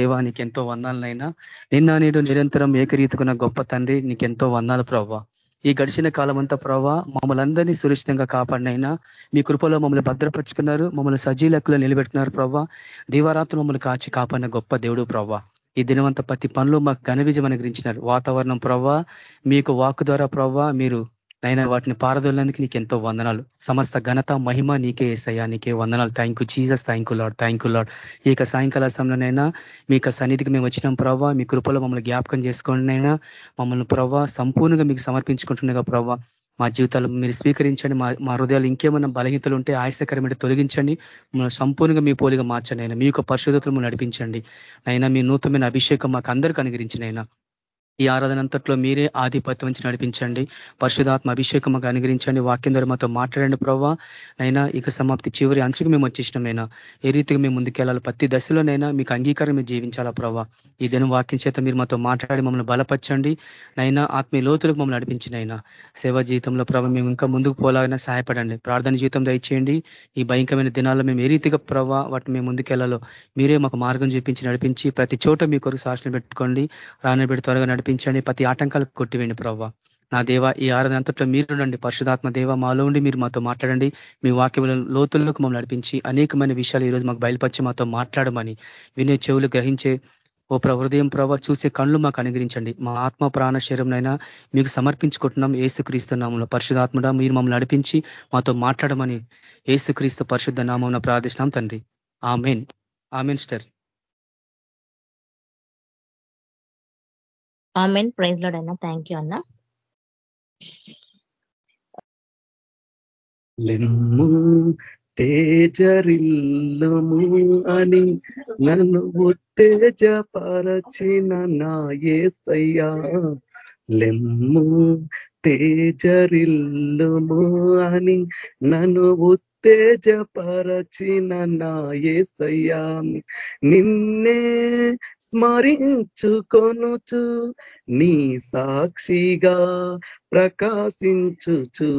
దేవా నీకెంతో వందాలనైనా నిన్న నేడు నిరంతరం ఏకరీతుకున్న గొప్ప తండ్రి నీకెంతో వందాలు ప్రవ్వా. ఈ గడిచిన కాలం అంతా ప్రభావ మమ్మల్ని అందరినీ సురక్షితంగా కాపాడినైనా. మీ కృపలో మమ్మల్ని భద్రపరుచుకున్నారు మమ్మల్ని సజీలకులో నిలబెట్టినారు ప్రభావ దీవారాత్రులు మమ్మల్ని కాచి కాపాడిన గొప్ప దేవుడు ప్రభావ ఈ దినవంత ప్రతి పనులు మాకు ఘన విజయం అనుగ్రించినారు వాతావరణం ప్రవ్వా మీకు వాక్ ద్వారా ప్రవ్వా మీరు నైనా వాటిని పారదోలేందుకు నీకు ఎంతో వందనాలు. సమస్త ఘనత మహిమ నీకే ఏసయ్యా నీకే వందనాలు. Thank you Jesus thank you Lord thank you Lord ఈ యొక్క సాయంకాల సమయంలోనైనా మీ యొక్క సన్నిధికి మేము వచ్చినాం ప్రవ్వా. మీ కృపలో మమ్మల్ని జ్ఞాపకం చేసుకోండినైనా మమ్మల్ని ప్రవ్వా సంపూర్ణంగా మీకు సమర్పించుకుంటుండగా ప్రవ్వా. మా జీవితాలు మీరు స్వీకరించండి. మా మా హృదయాలు ఇంకేమైనా బలహీతలు ఉంటే ఆయాసకరమైన తొలగించండి. మమ్మల్ని సంపూర్ణంగా మీ పోలిగా మార్చండి అయినా మీ యొక్క పరిశుద్ధతలు నడిపించండి. అయినా మీ నూతనమైన అభిషేకం మాకు అందరికీ అనుగ్రహించినైనా ఈ ఆరాధన అంతట్లో మీరే ఆధిపత్యం నుంచి నడిపించండి. పరిశుధాత్మ అభిషేకం మాకు అనుగ్రహించండి. వాక్యం ద్వారా మాతో మాట్లాడండి ప్రవ్వా. నైనా ఇక సమాప్తి చివరి అంచుకు మేము వచ్చేసినమైనా? ఏ రీతిగా మేము ముందుకెళ్ళాలి? ప్రతి దశలోనైనా మీకు అంగీకారం మేము జీవించాలా ప్రవ్వా? ఈ దినం వాక్యం చేత మీరు మాతో మాట్లాడి మమ్మల్ని బలపరచండి. నైనా ఆత్మీయ లోతులకు మమ్మల్ని నడిపించినైనా సేవా జీవితంలో ప్రభావ మేము ఇంకా ముందుకు పోలాగైనా సహాయపడండి. ప్రార్థన జీవితం దయచేయండి. ఈ భయంకరమైన దినాల్లో మేము ఏ రీతిగా ప్రవ్వా వాటిని మేము ముందుకెళ్ళాలో మీరే మాకు మార్గం చూపించి నడిపించి ప్రతి చోట మీ కొరకు శాసన పెట్టుకోండి. రానబెడి త్వరగా నడిపి నడిపించండి. ప్రతి ఆటంకాలకు కొట్టివేయండి ప్రవ్వ. నా దేవ ఈ ఆరాధన అంతట్లో మీరు నండి పరిశుధాత్మ దేవ మాలో ఉండి మీరు మాతో మాట్లాడండి. మీ వాక్యముల లోతుల్లోకి మమ్మల్ని నడిపించి అనేకమైన విషయాలు ఈరోజు మాకు బయలుపరిచి మాతో మాట్లాడమని వినే చెవులు గ్రహించే ఓ హృదయం ప్రభావ చూసే కళ్ళు మాకు అనుగ్రహించండి. మా ఆత్మ ప్రాణ శరీరంనైనా మీకు సమర్పించుకుంటున్నాం ఏసుక్రీస్తు పరిశుధాత్మడ మీరు మమ్మల్ని నడిపించి మాతో మాట్లాడమని ఏసుక్రీస్తు పరిశుద్ధ నామం ప్రార్థిస్తున్నాం తండ్రి. ఆమెన్. ఆమెన్ స్టర్ ఆమెన్. ప్రైజ్ లోడ్ అన్న. థ్యాంక్ యూ అన్న. లెమ్ము తేజరిల్లుము అని నన్ను ఉత్తేజపరచిన నా ఏసయ్యా. లెమ్ము తేజరిల్లుము అని నన్ను తేజపరచిన నా ఏసయ్యా నిన్నే స్మరించుకొనుచు నీ సాక్షిగా ప్రకాశించుచు.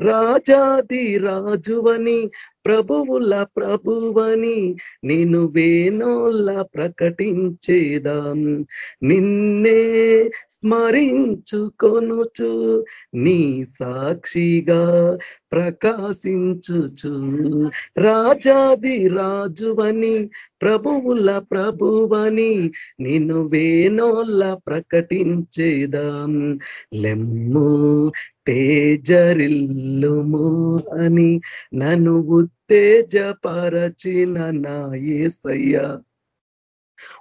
రాజాది రాజువని ప్రభువుల ప్రభువని నేను వేణోళ్ళ ప్రకటించేదాం. నిన్నే స్మరించుకొనుచు నీ సాక్షిగా ప్రకాశించుచు. రాజాది రాజువని ప్రభువుల ప్రభువని నిన్ను వేణోళ్ళ ప్రకటించేదాం. లెమ్ము తేజరిల్లుము అని నన్ను ఉత్తేజపరచిన నా ఏసయ్యా.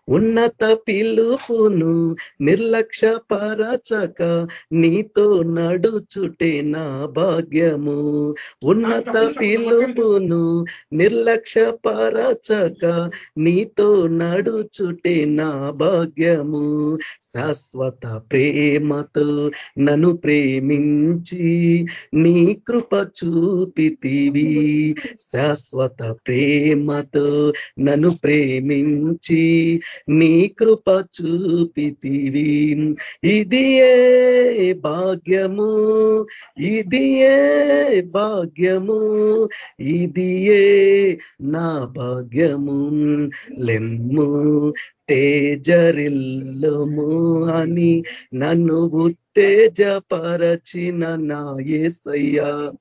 ఉన్నత పిలుపును నిర్లక్ష్య పరచక నీతో నడుచుటే నా భాగ్యము. ఉన్నత పిలుపును నిర్లక్ష్య పరచక నీతో నడుచుటే నా భాగ్యము. శాశ్వత ప్రేమతో నన్ను ప్రేమించి నీ కృప చూపితివి. శాశ్వత ప్రేమతో నన్ను ప్రేమించి నీ కృప చూపితివి. ఇది భాగ్యము? ఇది భాగ్యము? ఇది నా భాగ్యము? లెమ్ము తేజరిల్లము అని నన్ను ఉత్తేజపరచిన నాయసయ్యా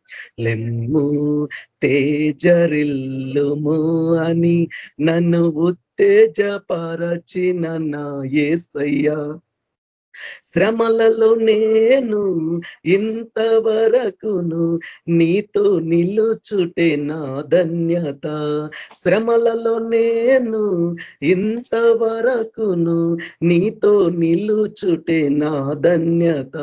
లెమ్ము తేజరిల్లుము అని నన్ను తేజపరచిన నా ఏసయ్యా. శ్రమలలో నేను ఇంతవరకును నీతో నిలుచుటే నా ధన్యత. శ్రమలలో నేను ఇంతవరకును నీతో నిలుచుటే నా ధన్యత.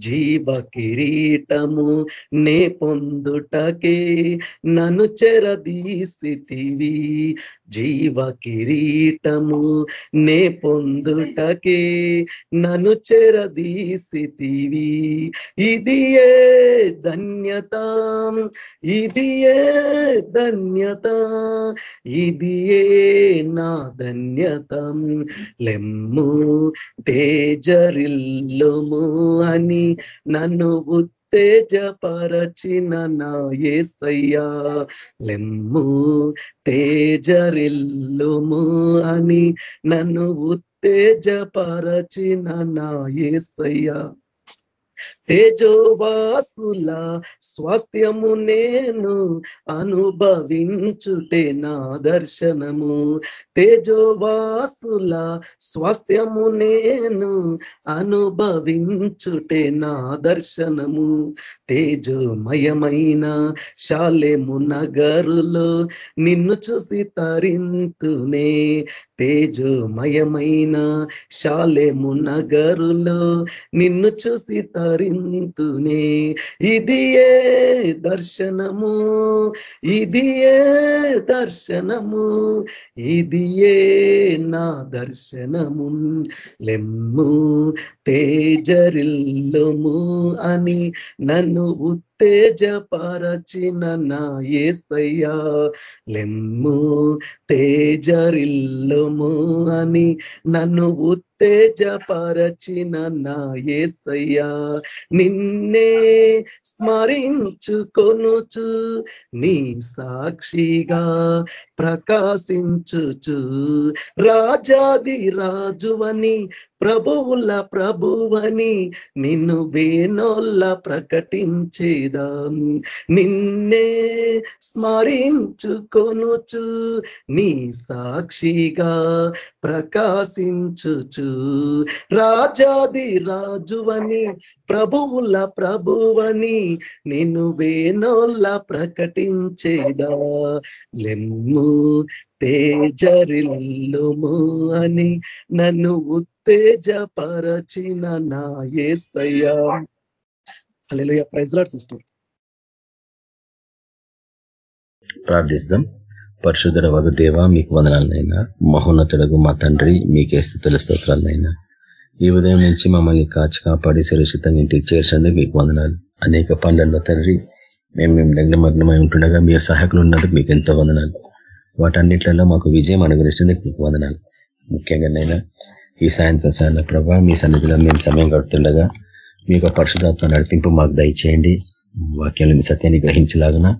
జీవ కిరీటము నే పొందుటకే నన్ను చెరదీసితివి. జీవ కిరీటము నే పొందుటకే నన్ను చెరదీసితివి. ఇది ఏ ధన్యత? ఇది ఏ ధన్యత? ఇది ఏ నా ధన్యతం? లెమ్ము తేజరిల్లుము అని నన్ను ఉత్తేజపరచిన నా ఏసయ్యా. లెమ్ము తేజరిల్లుము అని నన్ను ఉత్తేజపరచిన నా ఏసయ్యా. తేజోవాసుల స్వాస్థ్యము నేను అనుభవించుటే నా దర్శనము. తేజోవాసుల స్వాస్థ్యము నేను అనుభవించుటే నా దర్శనము. తేజోమయమైన శాలెము నగరులో నిన్ను చూసి తరింతునే తేజోమయమైన శాలేము నగరులో నిన్ను చూసి తరింతునే. ఇదియే దర్శనము ఇదియే దర్శనము ఇదియే నా దర్శనము. లెమ్ము తేజరిల్లము అని నన్ను తేజపరచిన నా ఏసయ్యా లెమ్ము తేజరిల్లుము అని నన్ను తేజపరచిన నా ఏసయ్యా. నిన్నే స్మరించుకొనుచు నీ సాక్షిగా ప్రకాశించుచు. రాజాది రాజువని ప్రభువుల ప్రభువని నిన్ను వేణోళ్ళ ప్రకటించేదాం. నిన్నే స్మరించుకొనుచు నీ సాక్షిగా ప్రకాశించుచు. రాజాది రాజువని ప్రభువుల ప్రభువని నిన్ను వేనోళ్ళ ప్రకటించేదా? లెమ్ము తేజరిల్లుము అని నన్ను ఉత్తేజపరచిన నా ఏస్తయ్యా అల్లెలు ప్రైజ్ లాడ్ సిస్టర్. ప్రార్థిస్తాం. పరిశుద్ధర వగు దేవ మీకు వందనాలనైనా. మహోన్నతుడగు మా తండ్రి మీకే స్థితుల స్తోత్రాలనైనా. ఈ ఉదయం నుంచి మమ్మల్ని కాచి కాపాడి సురక్షితంగా ఇంటికి చేసినందుకు మీకు వందనాలు. అనేక పండ్లలో తండ్రి మేము మేము నగ్నమగ్నమై ఉంటుండగా మీరు సహాయకులు ఉన్నందుకు మీకు ఎంతో వందనాలు. వాటన్నిట్లలో మాకు విజయం అనుగ్రహించినందుకు మీకు వందనాలు. ముఖ్యంగా నైనా ఈ సాయంత్రం సాయన ప్రభావ మీ సన్నిధిలో మేము సమయం గడుపుతుండగా మీ యొక్క పరిశుధాత్మ నడిపింపు మాకు దయచేయండి. వాక్యాలు మీ సత్యాన్ని గ్రహించలాగన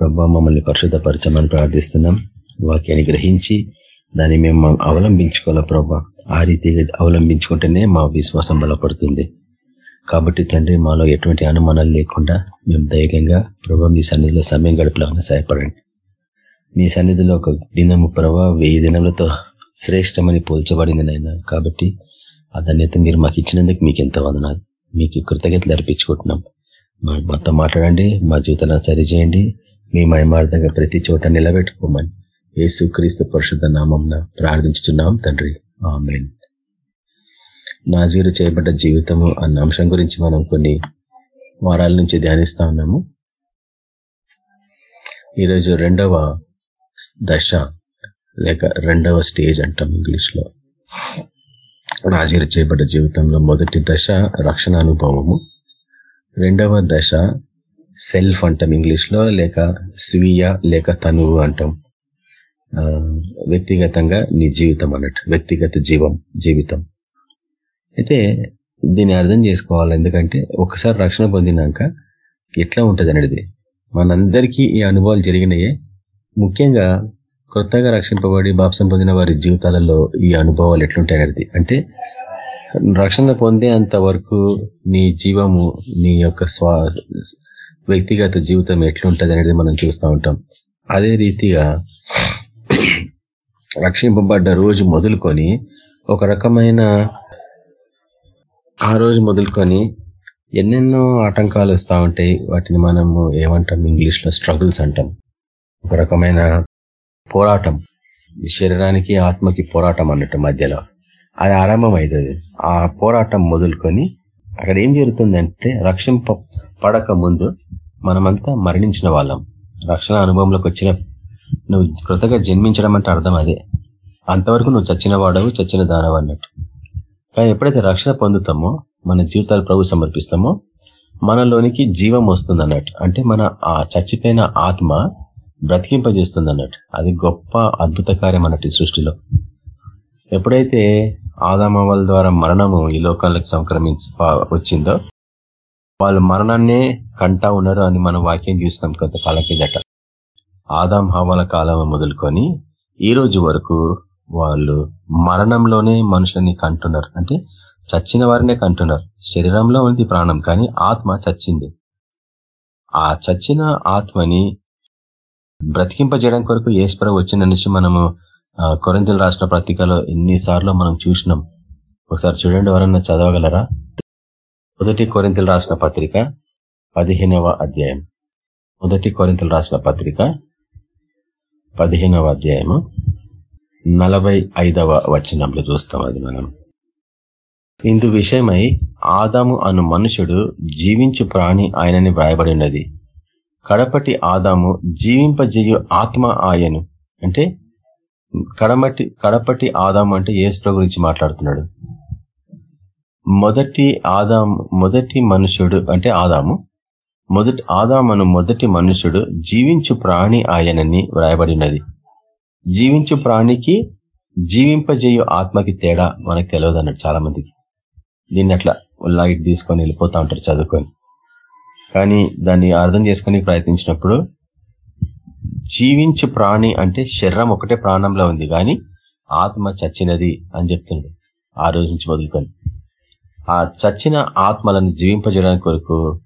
ప్రభావ మమ్మల్ని పరిశుద్ధపరచమని ప్రార్థిస్తున్నాం. వాక్యాన్ని గ్రహించి దాన్ని మేము అవలంబించుకోవాలా ప్రభా? ఆ రీతిగా అవలంబించుకుంటేనే మా విశ్వాసం బలపడుతుంది. కాబట్టి తండ్రి మాలో ఎటువంటి అనుమానాలు లేకుండా మేము ధైర్యంగా ప్రభా మీ సన్నిధిలో సమయం గడుపులాగా సహాయపడండి. మీ సన్నిధిలో ఒక దినము ప్రభా వెయ్యి దినములతో శ్రేష్టమని పోల్చబడింది నాయన. కాబట్టి ఆ ధన్యత మీరు మాకు ఇచ్చినందుకు మీకు ఎంత వందనాలు. మీకు కృతజ్ఞతలు అర్పించుకుంటున్నాం. మాతో మాట్లాడండి మా జీవితాలను సరిచేయండి మీ మయమార్థంగా ప్రతి చోట నిలబెట్టుకోమని యేసు క్రీస్తు పరిశుద్ధ నామంన ప్రార్థించుతున్నాం తండ్రి. ఆమెన్. నాజీరు చేయబడ్డ జీవితము అన్న అంశం గురించి మనం కొన్ని వారాల నుంచి ధ్యానిస్తా ఉన్నాము. ఈరోజు రెండవ దశ లేక రెండవ స్టేజ్ అంటాం ఇంగ్లీష్లో నాజీరు చేయబడ్డ జీవితంలో మొదటి దశ రక్షణ అనుభవము. రెండవ దశ సెల్ఫ్ అంటాం ఇంగ్లీష్లో లేక స్వీయ లేక తనువు అంటాం. వ్యక్తిగతంగా నీ జీవితం అన్నట్టు వ్యక్తిగత జీవం జీవితం. అయితే దీన్ని అర్థం చేసుకోవాలి ఎందుకంటే ఒకసారి రక్షణ పొందినాక ఎట్లా ఉంటుంది అనేది. మనందరికీ ఈ అనుభవాలు జరిగినాయే. ముఖ్యంగా కొత్తగా రక్షింపబడి బాప్సం పొందిన వారి జీవితాలలో ఈ అనుభవాలు ఎట్లుంటాయి అనేది. అంటే రక్షణ పొందేంత వరకు నీ జీవము నీ యొక్క స్వా వ్యక్తిగత జీవితం ఎట్లుంటుంది అనేది మనం చూస్తూ ఉంటాం. అదే రీతిగా రక్షింపబడ్డ రోజు మొదలుకొని ఒక రకమైన ఆ రోజు మొదలుకొని ఎన్నెన్నో ఆటంకాలు వస్తూ ఉంటాయి. వాటిని మనము ఏమంటాం? ఇంగ్లీష్లో స్ట్రగుల్స్ అంటాం. ఒక రకమైన పోరాటం. శరీరానికి ఆత్మకి పోరాటం అన్నట్టు మధ్యలో. అది ఆరంభం అవుతుంది ఆ పోరాటం మొదలుకొని అక్కడ ఏం జరుగుతుందంటే రక్షింప పడక ముందు మనమంతా మరణించిన వాళ్ళం. రక్షణ అనుభవంలోకి వచ్చిన నువ్వు కృతగా జన్మించడం అంటే అర్థం అదే. అంతవరకు నువ్వు చచ్చిన వాడవు చచ్చిన దానవు అన్నట్టు. కానీ ఎప్పుడైతే రక్షణ పొందుతామో మన జీవితాలు ప్రభు సమర్పిస్తామో మనలోనికి జీవం వస్తుంది అన్నట్టు అంటే మన ఆ చచ్చిపోయిన ఆత్మ బ్రతికింపజేస్తుంది అన్నట్టు అది గొప్ప అద్భుత కార్యం అన్నట్టు సృష్టిలో. ఎప్పుడైతే ఆదామవల ద్వారా మరణము ఈ లోకాలకు సంక్రమించి వచ్చిందో వాళ్ళు మరణాన్నే కంటా ఉన్నారు అని మనం వాక్యం చూసినాం కొంతకాలం కిందట ఆదాం హవాల కాలం మొదలుకొని ఈ రోజు వరకు వాళ్ళు మరణంలోనే మనుషులని కంటున్నారు. అంటే చచ్చిన వారినే కంటున్నారు. శరీరంలో ఉంది ప్రాణం కానీ ఆత్మ చచ్చింది. ఆ చచ్చిన ఆత్మని బ్రతికింపజేయడం కొరకు ఏశ్వరం వచ్చిందనేసి మనము కొరింతలు రాష్ట్ర పత్రికలో ఎన్నిసార్లు మనం చూసినాం. ఒకసారి చూడండి ఎవరన్నా చదవగలరా? మొదటి కొరింతలు రాసిన పత్రిక పదిహేనవ అధ్యాయం. మొదటి కొరింతలు రాసిన పత్రిక పదిహేనవ అధ్యాయము నలభై ఐదవ వచనంలో చూస్తాం అది మనం. ఇందు విషయమై ఆదాము అను మనుషుడు జీవించు ప్రాణి ఆయనని వ్రాయబడి ఉన్నది కడపటి ఆదాము జీవింపజేయు ఆత్మ ఆయను. అంటే కడమటి కడపటి ఆదాము అంటే ఏసుప్ర గురించి మాట్లాడుతున్నాడు. మొదటి ఆదాం మొదటి మనుషుడు అంటే ఆదాము. మొదటి ఆదామను మొదటి మనుషుడు జీవించు ప్రాణి ఆయనని వ్రాయబడినది. జీవించు ప్రాణికి జీవింపజేయు ఆత్మకి తేడా మనకు తెలియదు అన్నట్టు చాలా మందికి దీన్ని అట్లా లైట్ తీసుకొని వెళ్ళిపోతా ఉంటారు చదువుకొని. కానీ దాన్ని అర్థం చేసుకొని ప్రయత్నించినప్పుడు జీవించు ప్రాణి అంటే శరీరం ఒకటే ప్రాణంలో ఉంది కానీ ఆత్మ చచ్చినది అని చెప్తున్నాడు. ఆ రోజు నుంచి మొదలుకొని. ఆ చచ్చిన ఆత్మలను జీవింపజేయడానికి కొరకు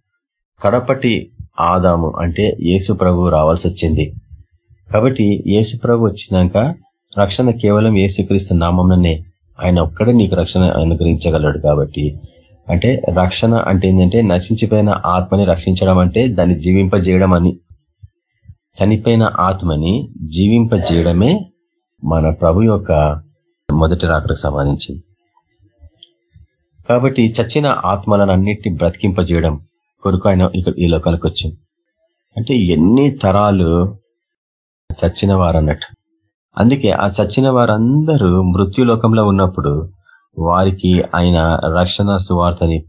కడపటి ఆదాము అంటే యేసు ప్రభు రావాల్సి వచ్చింది. కాబట్టి యేసు ప్రభు వచ్చినాక రక్షణ కేవలం యేసుక్రీస్తు నామంలోనే ఆయన ఒక్కడే నీకు రక్షణ అనుగ్రహించగలడు కాబట్టి. అంటే రక్షణ అంటే ఏంటంటే నశించిపోయిన ఆత్మని రక్షించడం అంటే దాన్ని జీవింపజేయడం అని. చనిపోయిన ఆత్మని జీవింపజేయడమే మన ప్రభు యొక్క మొదటి రాకడకు సంబంధించింది. కాబట్టి చచ్చిన ఆత్మలను బ్రతికింపజేయడం కొరకు ఆయన ఇక్కడ ఈ లోకానికి వచ్చింది అంటే ఎన్ని తరాలు చచ్చిన వారన్నట్టు. అందుకే ఆ చచ్చిన వారందరూ మృత్యులోకంలో ఉన్నప్పుడు వారికి ఆయన రక్షణ సువార్తని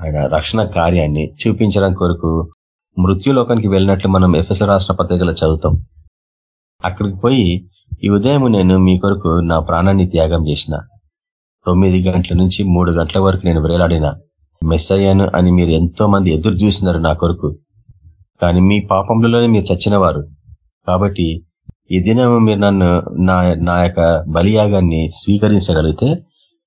ఆయన రక్షణ కార్యాన్ని చూపించడం కొరకు మృత్యులోకానికి వెళ్ళినట్లు మనం ఎఫ్ఎస్ రాష్ట్ర పత్రికలో చదువుతాం. అక్కడికి పోయి ఈ ఉదయం నేను మీ కొరకు నా ప్రాణాన్ని త్యాగం చేసిన. తొమ్మిది గంటల నుంచి మూడు గంటల వరకు నేను వేలాడిన మెస్ అయ్యాను అని మీరు ఎంతో మంది ఎదురు చూసినారు నా కొరకు. కానీ మీ పాపంలోనే మీరు చచ్చినవారు. కాబట్టి ఈ దినం మీరు నన్ను నా నా యొక్క బలియాగాన్ని స్వీకరించగలిగితే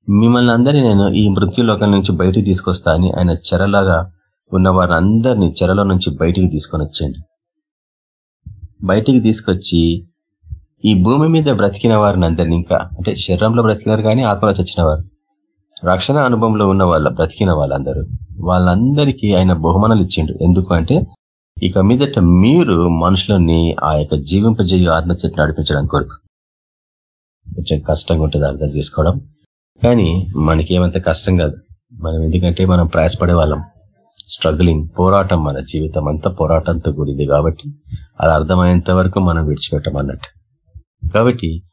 మిమ్మల్ని అందరినీ నేను ఈ మృత్యులోకం నుంచి బయటికి తీసుకొస్తా అని ఆయన చెరలాగా ఉన్న వారిని అందరినీ చెరలో నుంచి బయటికి తీసుకొని వచ్చేయండి బయటికి తీసుకొచ్చి ఈ భూమి మీద బ్రతికిన వారిని అందరినీ ఇంకా అంటే శరీరంలో బ్రతికినారు కానీ ఆత్మలో చచ్చిన వారు రక్షణ అనుభవంలో ఉన్న వాళ్ళ బ్రతికిన వాళ్ళందరూ. వాళ్ళందరికీ ఆయన బహుమానాలు ఇచ్చిండు. ఎందుకు అంటే ఇక మీదట మీరు మనుషులని ఆ యొక్క జీవింపజేయ ఆత్మ నడిపించడం నడిపించడానికి కొరకు. కొంచెం కష్టంగా ఉంటుంది అర్థం చేసుకోవడం. కానీ మనకేమంత కష్టం కాదు. మనం ఎందుకంటే మనం ప్రయాసపడే వాళ్ళం. స్ట్రగ్లింగ్ పోరాటం మన జీవితం అంతా పోరాటంతో కూడింది కాబట్టి అది అర్థమయ్యేంత వరకు మనం విడిచిపెట్టమన్నట్టు. కాబట్టి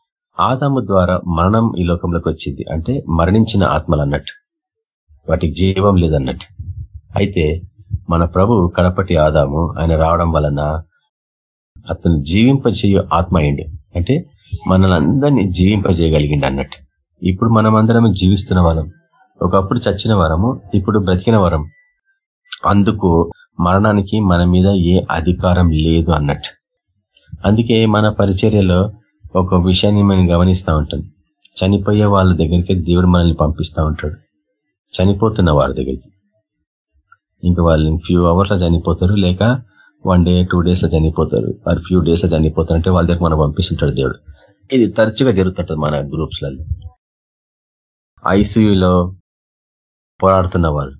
ఆదాము ద్వారా మరణం ఈ లోకంలోకి వచ్చింది. అంటే మరణించిన ఆత్మలు అన్నట్టు. వాటికి జీవం లేదన్నట్టు. అయితే మన ప్రభు కడపటి ఆదాము ఆయన రావడం వలన అతను జీవింపజేయ ఆత్మ అయిండు. అంటే మనల్ని అందరినీ జీవింపజేయగలిగిండు అన్నట్టు. ఇప్పుడు మనం అందరం జీవిస్తున్న వాళ్ళం ఒకప్పుడు చచ్చిన వరము ఇప్పుడు బ్రతికిన వరం అందుకు మరణానికి మన మీద ఏ అధికారం లేదు అన్నట్టు. అందుకే మన పరిచర్యలో ఒక విషయాన్ని మనం గమనిస్తూ ఉంటాం. చనిపోయే వాళ్ళ దగ్గరికి దేవుడు మనల్ని పంపిస్తూ ఉంటాడు. చనిపోతున్న వారి దగ్గరికి. ఇంకా వాళ్ళు ఫ్యూ అవర్స్లో చనిపోతారు లేక వన్ డే టూ డేస్లో చనిపోతారు. ఆర్ ఫ్యూ డేస్లో చనిపోతారు అంటే వాళ్ళ దగ్గర మనం పంపిస్తుంటాడు దేవుడు. ఇది తరచుగా జరుగుతుంటుంది మన గ్రూప్స్లలో. ఐసీయూలో పోరాడుతున్న వాళ్ళు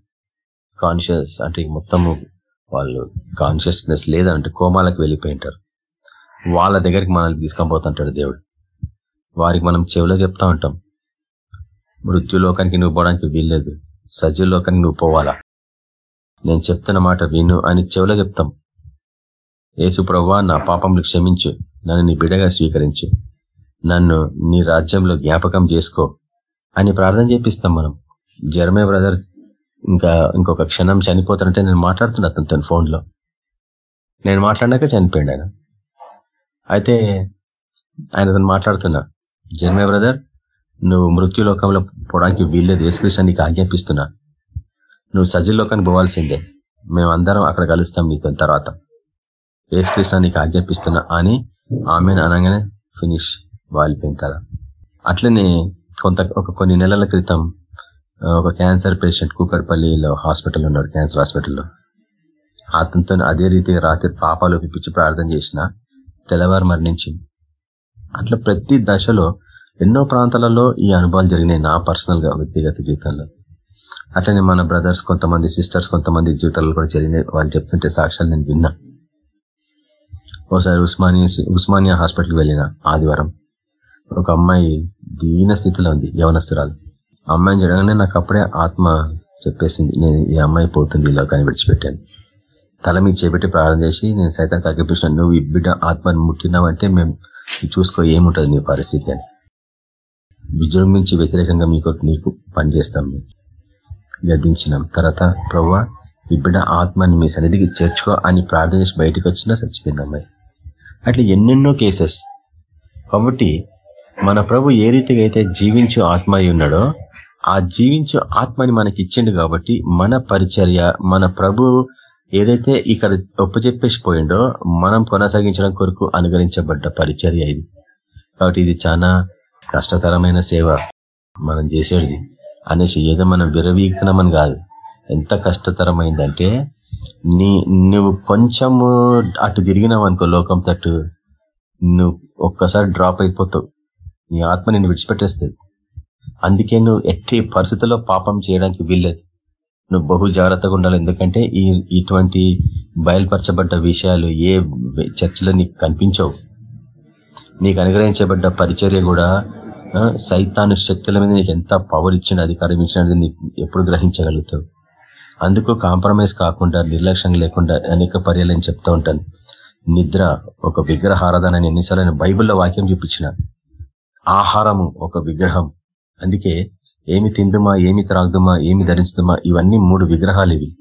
కాన్షియస్ అంటే మొత్తము వాళ్ళు కాన్షియస్నెస్ లేదంటే కోమాలకు వెళ్ళిపోయింటారు వాళ్ళ దగ్గరికి మనల్ని తీసుకొని దేవుడు. వారికి మనం చెవిలో చెప్తా ఉంటాం. మృత్యులోకానికి నువ్వు పోవడానికి వీల్లేదు. సజ్జులోకానికి నువ్వు పోవాలా? నేను చెప్తున్న మాట విను అని చెవిలో చెప్తాం. ఏసు ప్రవ్వా నా పాపంలు క్షమించు. నన్ను నీ బిడగా స్వీకరించు. నన్ను నీ రాజ్యంలో జ్ఞాపకం చేసుకో అని ప్రార్థన చేపిస్తాం మనం. జర్మే బ్రదర్ ఇంకా ఇంకొక క్షణం చనిపోతానంటే నేను మాట్లాడుతున్నా అతనితో ఫోన్లో. నేను మాట్లాడినాక చనిపోయాడు ఆయన. అయితే ఆయన మాట్లాడుతున్నా జన్మే బ్రదర్ నువ్వు మృత్యులోకంలో పోవడానికి వీల్లేదు. యేసుకృష్ణ నీకు ఆజ్ఞాపిస్తున్నా. నువ్వు సజీలోకానికి పోవాల్సిందే. మేమందరం అక్కడ కలుస్తాం నీతో తర్వాత. ఏసుకృష్ణ నీకు ఆజ్ఞాపిస్తున్నా అని ఆమెను అనగానే ఫినిష్ వాలిపోయిన తల అట్లనే కొంత ఒక కొన్ని నెలల క్రితం ఒక క్యాన్సర్ పేషెంట్ కూకట్పల్లిలో హాస్పిటల్ ఉన్నాడు క్యాన్సర్ హాస్పిటల్లో. అతనితో అదే రీతిగా రాత్రి పాపాలు పిచ్చి ప్రార్థన చేసిన తెల్లవారు మరణించింది. అట్లా ప్రతి దశలో ఎన్నో ప్రాంతాలలో ఈ అనుభవాలు జరిగినాయి నా పర్సనల్గా వ్యక్తిగత జీవితంలో. అట్లనే మన బ్రదర్స్ కొంతమంది సిస్టర్స్ కొంతమంది జీవితాల్లో కూడా జరిగినాయి. వాళ్ళు చెప్తుంటే సాక్ష్యాలు నేను విన్నా. ఒకసారి ఉస్మానియా ఉస్మానియా హాస్పిటల్కి వెళ్ళిన ఆదివారం. ఒక అమ్మాయి దీన స్థితిలో ఉంది యవనస్తురాలు. అమ్మాయిని చూడగానే నాకు అప్పుడే ఆత్మ చెప్పేసింది నేను ఈ అమ్మాయి పోతుంది ఇలా కానీ విడిచిపెట్టాను. తల మీద చేపెట్టి ప్రార్థన చేసి నేను సైతం తగ్గిపించిన నువ్వు ఈ బిడ్డ ఆత్మని ముట్టినావంటే మేము చూసుకో ఏముంటుంది నీ పరిస్థితి అని. విజృంభించి వ్యతిరేకంగా మీకు నీకు పనిచేస్తాం మేము. గద్దించినాం. తర్వాత ప్రవ్వా ఈ బిడ్డ ఆత్మని మీ సన్నిధికి చేర్చుకో అని ప్రార్థన చేసి బయటకు వచ్చినా చచ్చిపోయింది అమ్మాయి. అట్లా ఎన్నెన్నో కేసెస్. కాబట్టి మన ప్రభు ఏ రీతిగా అయితే జీవించు ఆత్మ ఉన్నాడో ఆ జీవించు ఆత్మని మనకి ఇచ్చిండు కాబట్టి మన పరిచర్య మన ప్రభు ఏదైతే ఇక్కడ ఒప్పచెప్పేసి పోయిండో మనం కొనసాగించడం కొరకు అనుగరించబడ్డ పరిచర్య ఇది. కాబట్టి ఇది చాలా కష్టతరమైన సేవ మనం చేసేది. అనేసి ఏదో మనం విరవీగుతున్నామని కాదు. ఎంత కష్టతరమైందంటే నీ నువ్వు కొంచెము అటు తిరిగినావు అనుకో లోకం తట్టు నువ్వు ఒక్కసారి డ్రాప్ అయిపోతావు. నీ ఆత్మ నిన్ను విడిచిపెట్టేస్తుంది. అందుకే నువ్వు ఎట్టి పరిస్థితుల్లో పాపం చేయడానికి వీల్లేదు. నువ్వు బహు జాగ్రత్తగా ఉండాలి. ఎందుకంటే ఈ ఇటువంటి బయలుపరచబడ్డ విషయాలు ఏ చర్చలో నీకు కనిపించవు. నీకు అనుగ్రహించబడ్డ పరిచర్య కూడా సైతాను శక్తుల మీద నీకు ఎంత పవర్ ఇచ్చిన అధికారం ఇచ్చినది నీకు ఎప్పుడు గ్రహించగలుగుతావు. అందుకు కాంప్రమైజ్ కాకుండా నిర్లక్ష్యం లేకుండా అనేక పర్యాలను చెప్తూ ఉంటాను. నిద్ర ఒక విగ్రహారాధన అని ఎన్నిసార్లు బైబిల్లో వాక్యం చూపించిన. ఆహారము ఒక విగ్రహం. అందుకే ఏమి తిందుమా ఏమి త్రాగుదుమా ఏమి ధరించుదుమా ఇవన్నీ మూడు విగ్రహాలు ఇవి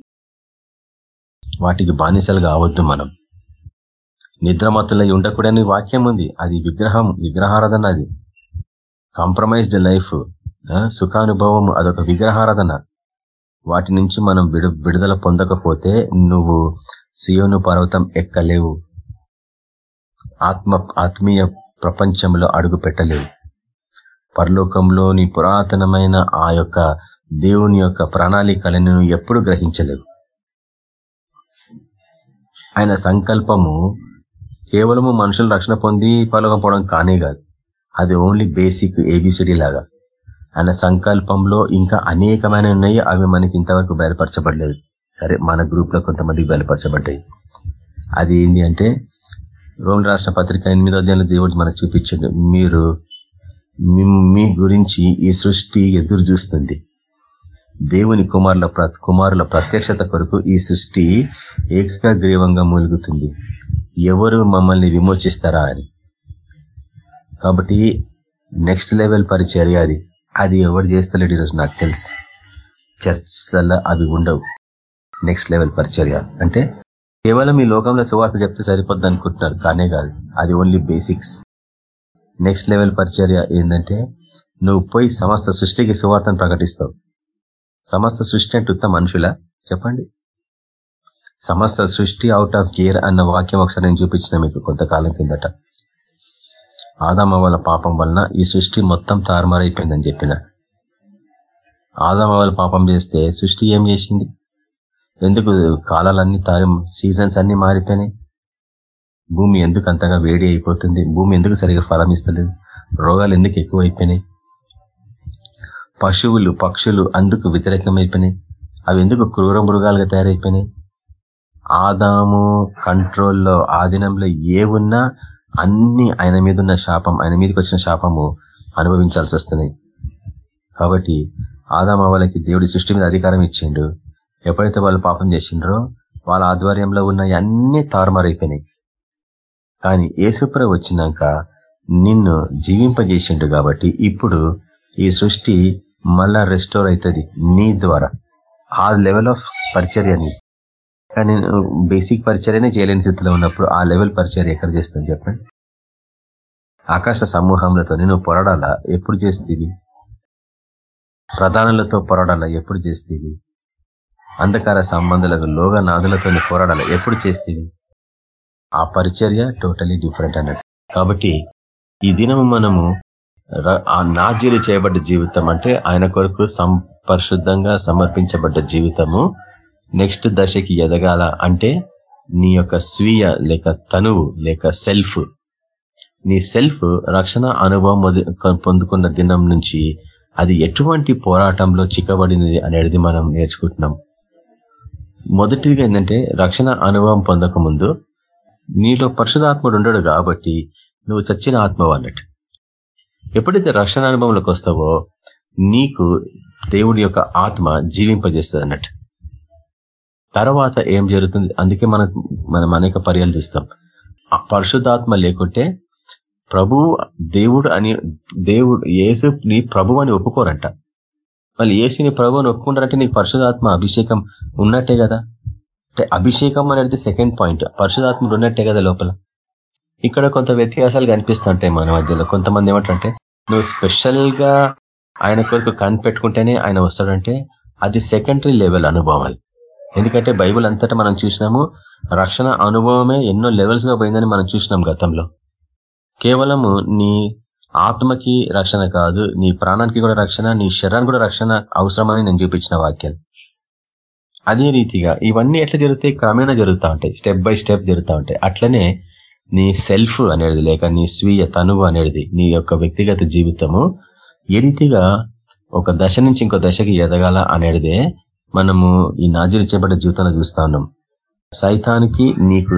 వాటికి బానిసలుగా అవద్దు మనం. నిద్రమత్తులై ఉండకూడని వాక్యం ఉంది అది విగ్రహం విగ్రహారాధన అది. కాంప్రమైజ్డ్ లైఫ్ సుఖానుభవం అదొక విగ్రహారాధన. వాటి నుంచి మనం విడు విడుదల పొందకపోతే నువ్వు సియోను పర్వతం ఎక్కలేవు. ఆత్మ ఆత్మీయ ప్రపంచంలో అడుగు పెట్టలేవు పరలోకంలోని పురాతనమైన ఆ యొక్క దేవుని యొక్క ప్రణాళికలను ఎప్పుడు గ్రహించలేవు. ఆయన సంకల్పము కేవలము మనుషులు రక్షణ పొంది పరలోకం పోవడం కానే కాదు. అది ఓన్లీ బేసిక్ ఏబిసిడి లాగా. ఆయన సంకల్పంలో ఇంకా అనేకమైన ఉన్నాయి అవి మనకి ఇంతవరకు బయలుపరచబడలేదు. సరే మన గ్రూప్లో కొంతమందికి బయలుపరచబడ్డాయి. అది ఏంటి అంటే రోమ్ రాష్ట్ర పత్రిక ఎనిమిదో అధ్యాయంలో దేవుడు మనకు చూపించండి. మీరు మీ గురించి ఈ సృష్టి ఎదురు చూస్తుంది. దేవుని కుమారుల కుమారుల ప్రత్యక్షత కొరకు ఈ సృష్టి ఏకగ్రీవంగా మూలుగుతుంది. ఎవరు మమ్మల్ని విమోచిస్తారా అని. కాబట్టి నెక్స్ట్ లెవెల్ పరిచర్య అది. అది ఎవరు చేస్తలేడు ఈరోజు నాకు తెలుసు. చర్చ్లలో అవి ఉండవు. నెక్స్ట్ లెవెల్ పరిచర్య అంటే కేవలం ఈ లోకంలో సువార్త చెప్తే సరిపోద్ది అనుకుంటున్నారు. కానే కాదు. అది ఓన్లీ బేసిక్స్. నెక్స్ట్ లెవెల్ పరిచర్య ఏంటంటే నువ్వు పోయి సమస్త సృష్టికి సువార్తను ప్రకటిస్తావు. సమస్త సృష్టి అంటే ఉత్త మనుషుల? చెప్పండి. సమస్త సృష్టి అవుట్ ఆఫ్ గేర్ అన్న వాక్యం ఒకసారి నేను చూపించిన మీకు కొంతకాలం కిందట. ఆదామ వాళ్ళ పాపం వలన ఈ సృష్టి మొత్తం తారుమారైపోయిందని చెప్పిన. ఆదామ వాళ్ళ పాపం చేస్తే సృష్టి ఏం చేసింది? ఎందుకు కాలాలన్నీ తారి సీజన్స్ అన్ని మారిపోయినాయి? భూమి ఎందుకు అంతగా వేడి అయిపోతుంది? భూమి ఎందుకు సరిగా ఫలం ఇస్తలేదు? రోగాలు ఎందుకు ఎక్కువైపోయినాయి? పశువులు పక్షులు అందుకు వ్యతిరేకమైపోయినాయి. అవి ఎందుకు క్రూర మృగాలుగా తయారైపోయినాయి? ఆదాము కంట్రోల్లో ఆధీనంలో ఏ ఉన్నా అన్ని ఆయన మీద ఉన్న శాపం ఆయన మీదకి వచ్చిన శాపము అనుభవించాల్సి వస్తున్నాయి. కాబట్టి ఆదామ వాళ్ళకి దేవుడి సృష్టి మీద అధికారం ఇచ్చిండు. ఎప్పుడైతే వాళ్ళు పాపం చేసిండ్రో వాళ్ళ ఆధ్వర్యంలో ఉన్న అన్ని తారుమారైపోయినాయి. కానీ ఏసుప్ర వచ్చినాక నిన్ను జీవింపజేసిండు కాబట్టి ఇప్పుడు ఈ సృష్టి మళ్ళా రెస్టోర్ అవుతుంది నీ ద్వారా. ఆ లెవెల్ ఆఫ్ పరిచర్యని కానీ బేసిక్ పరిచర్యనే చేయలేని స్థితిలో ఉన్నప్పుడు ఆ లెవెల్ పరిచర్య ఎక్కడ చేస్తాను చెప్పండి? ఆకాశ సమూహంలతో నువ్వు పోరాడాలా? ఎప్పుడు చేస్తేవి? ప్రధానులతో పోరాడాలా? ఎప్పుడు చేస్తేవి? అంధకార సంబంధాలకు లోగా నాదులతో పోరాడాలా? ఎప్పుడు చేస్తేవి? ఆ పరిచర్య టోటలీ డిఫరెంట్ అన్నట్టు. కాబట్టి ఈ దినము మనము ఆ నాజీలు చేయబడ్డ జీవితం అంటే ఆయన కొరకు పరిశుద్ధంగా సమర్పించబడ్డ జీవితము నెక్స్ట్ దశకి ఎదగాల అంటే నీ యొక్క స్వీయ లేక తనువు లేక సెల్ఫ్. నీ సెల్ఫ్ రక్షణ అనుభవం పొందుకున్న దినం నుంచి అది ఎటువంటి పోరాటంలో చిక్కబడింది అనేది మనం నేర్చుకుంటున్నాం. మొదటిగా ఏంటంటే రక్షణ అనుభవం పొందక ముందు నీలో పరిశుధాత్ముడు ఉండడు కాబట్టి నువ్వు చచ్చిన ఆత్మవు అన్నట్టు. ఎప్పుడైతే రక్షణ అనుభవంలోకి వస్తావో నీకు దేవుడి యొక్క ఆత్మ జీవింపజేస్తుంది అన్నట్టు. తర్వాత ఏం జరుగుతుంది? అందుకే మనం మనం అనేక పర్యాలు చూస్తాం. పరిశుద్ధాత్మ లేకుంటే ప్రభు దేవుడు అని దేవుడు ఏసుని ప్రభు అని ఒప్పుకోరంట. మళ్ళీ ఏసుని ప్రభు అని ఒప్పుకుంటారంటే నీకు పరిశుధాత్మ అభిషేకం ఉన్నట్టే కదా? అంటే అభిషేకం అనేది సెకండ్ పాయింట్ పరిశుధాత్ముడు ఉన్నట్టే కదా లోపల. ఇక్కడ కొంత వ్యత్యాసాలు కనిపిస్తుంటాయి మన మధ్యలో. కొంతమంది ఏమంటారంటే నువ్వు స్పెషల్గా ఆయన కొరకు కనిపెట్టుకుంటేనే ఆయన వస్తాడంటే అది సెకండరీ లెవెల్ అనుభవం అది. ఎందుకంటే బైబుల్ అంతటా మనం చూసినాము రక్షణ అనుభవమే ఎన్నో లెవెల్స్గా పోయిందని మనం చూసినాం గతంలో. కేవలము నీ ఆత్మకి రక్షణ కాదు నీ ప్రాణానికి కూడా రక్షణ నీ శరీరానికి కూడా రక్షణ అవసరమని నేను చూపించిన వాక్యాలు. అదే రీతిగా ఇవన్నీ ఎట్లా జరుగుతాయి? క్రమేణా జరుగుతూ ఉంటాయి. స్టెప్ బై స్టెప్ జరుగుతూ ఉంటాయి. అట్లనే నీ సెల్ఫ్ అనేది లేక నీ స్వీయ తనువు అనేది నీ యొక్క వ్యక్తిగత జీవితము ఏ రీతిగా ఒక దశ నుంచి ఇంకో దశకి ఎదగాల అనేదే మనము ఈ నాజీలు చేపట్టే జీవితాన్ని చూస్తా ఉన్నాం. సైతానికి నీకు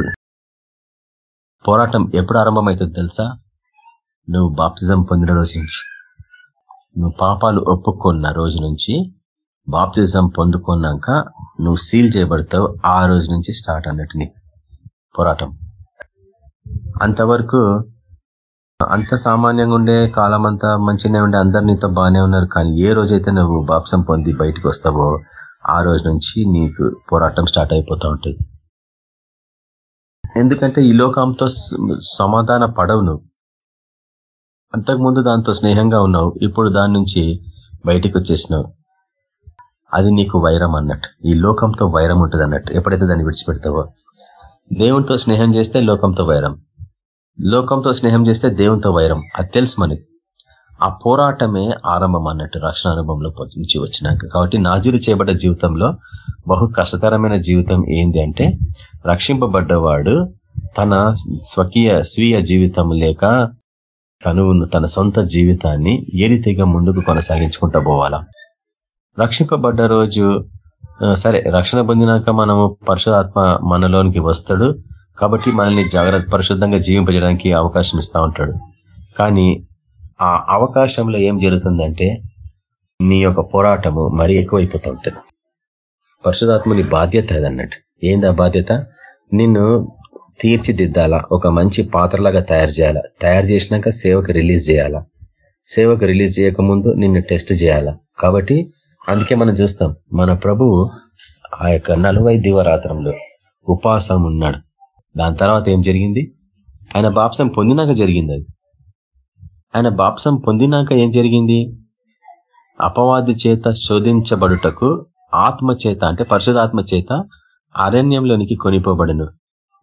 పోరాటం ఎప్పుడు ఆరంభమవుతుంది తెలుసా? నువ్వు బాప్తిజం పొందిన రోజు నుంచి. నువ్వు పాపాలు ఒప్పుకున్న రోజు నుంచి బాప్తిజం పొందుకున్నాక నువ్వు సీల్ చేయబడతావు ఆ రోజు నుంచి స్టార్ట్ అన్నట్టు నీకు పోరాటం. అంతవరకు అంత సామాన్యంగా ఉండే కాలం అంతా మంచిగానే ఉండే అందరు నీతో బాగానే ఉన్నారు కానీ ఏ రోజైతే నువ్వు బాప్సం పొంది బయటకు వస్తావో ఆ రోజు నుంచి నీకు పోరాటం స్టార్ట్ అయిపోతూ ఉంటుంది. ఎందుకంటే ఈ లోకంతో సమాధాన పడవు నువ్వు. అంతకుముందు దాంతో స్నేహంగా ఉన్నావు ఇప్పుడు దాని నుంచి బయటికి వచ్చేసినావు. అది నీకు వైరం అన్నట్టు. ఈ లోకంతో వైరం ఉంటుంది అన్నట్టు. ఎప్పుడైతే దాన్ని విడిచిపెడతావో? దేవునితో స్నేహం చేస్తే లోకంతో వైరం. లోకంతో స్నేహం చేస్తే దేవునితో వైరం. అది తెలుసు మనకి. ఆ పోరాటమే ఆరంభం అన్నట్టు రక్షణ అనుభవంలో నుంచి వచ్చినాక. కాబట్టి నాజీరు చేయబడ్డ జీవితంలో బహు కష్టతరమైన జీవితం ఏంది అంటే రక్షింపబడ్డవాడు తన స్వకీయ స్వీయ జీవితం లేక తను తన సొంత జీవితాన్ని ఏ రీతిగా ముందుకు కొనసాగించుకుంటా పోవాలా? రక్షింపబడ్డ రోజు సరే రక్షణ పొందినాక మనము పరిశుధాత్మ మనలోనికి వస్తాడు. కాబట్టి మనల్ని జాగ్రత్త పరిశుద్ధంగా జీవింపజేయడానికి అవకాశం ఇస్తూ ఉంటాడు. కానీ ఆ అవకాశంలో ఏం జరుగుతుందంటే నీ యొక్క పోరాటము మరీ ఎక్కువైపోతూ ఉంటుంది. పరిశుధాత్మని బాధ్యత అదన్నట్టు. ఏంది ఆ బాధ్యత? నిన్ను తీర్చిదిద్దాలా ఒక మంచి పాత్రలాగా తయారు చేయాలా? తయారు చేసినాక సేవకు రిలీజ్ చేయాలా? సేవకు రిలీజ్ చేయకముందు నిన్ను టెస్ట్ చేయాలా? కాబట్టి అందుకే మనం చూస్తాం మన ప్రభువు ఆ యొక్క నలభై దివరాత్రంలో ఉపాసం ఉన్నాడు. దాని తర్వాత ఏం జరిగింది? ఆయన బాప్సం పొందినాక జరిగింది అది. ఆయన బాప్సం పొందినాక ఏం జరిగింది? అపవాది చేత శోధించబడుటకు ఆత్మ చేత అంటే పరిశుధాత్మ చేత అరణ్యంలోనికి కొనిపోబడను.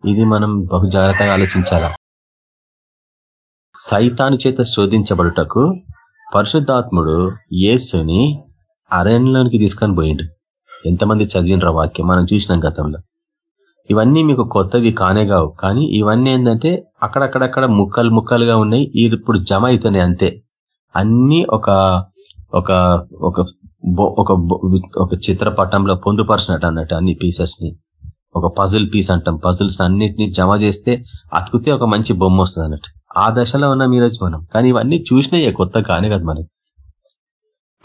ఇది మనం బహు జాగ్రత్తగా ఆలోచించాలా? సైతాను చేత శోధించబడుటకు పరిశుద్ధాత్ముడు యేసుని అరణ్యంలోనికి తీసుకొని పోయిండు. ఎంతమంది చదివినరా వాక్యం మనం చూసినాం గతంలో. ఇవన్నీ మీకు కొత్తవి కానే కావు. కానీ ఇవన్నీ ఏంటంటే అక్కడక్కడక్కడ ముక్కలు ముక్కలుగా ఉన్నాయి. ఇప్పుడు జమ అవుతున్నాయి అంతే. అన్నీ ఒక ఒక ఒక ఒక ఒక చిత్రపటంలో పొందుపరిచినట్టు అన్నట్టు అన్ని పీసెస్ని. ఒక పజిల్ పీస్ అంటాం. పజిల్స్ అన్నిటిని జమ చేస్తే అతికితే ఒక మంచి బొమ్మ వస్తుంది అన్నట్టు. ఆ దశలో ఉన్నాం ఈరోజు మనం. కానీ ఇవన్నీ చూసినాయే కొత్త కానే కదా మనకి.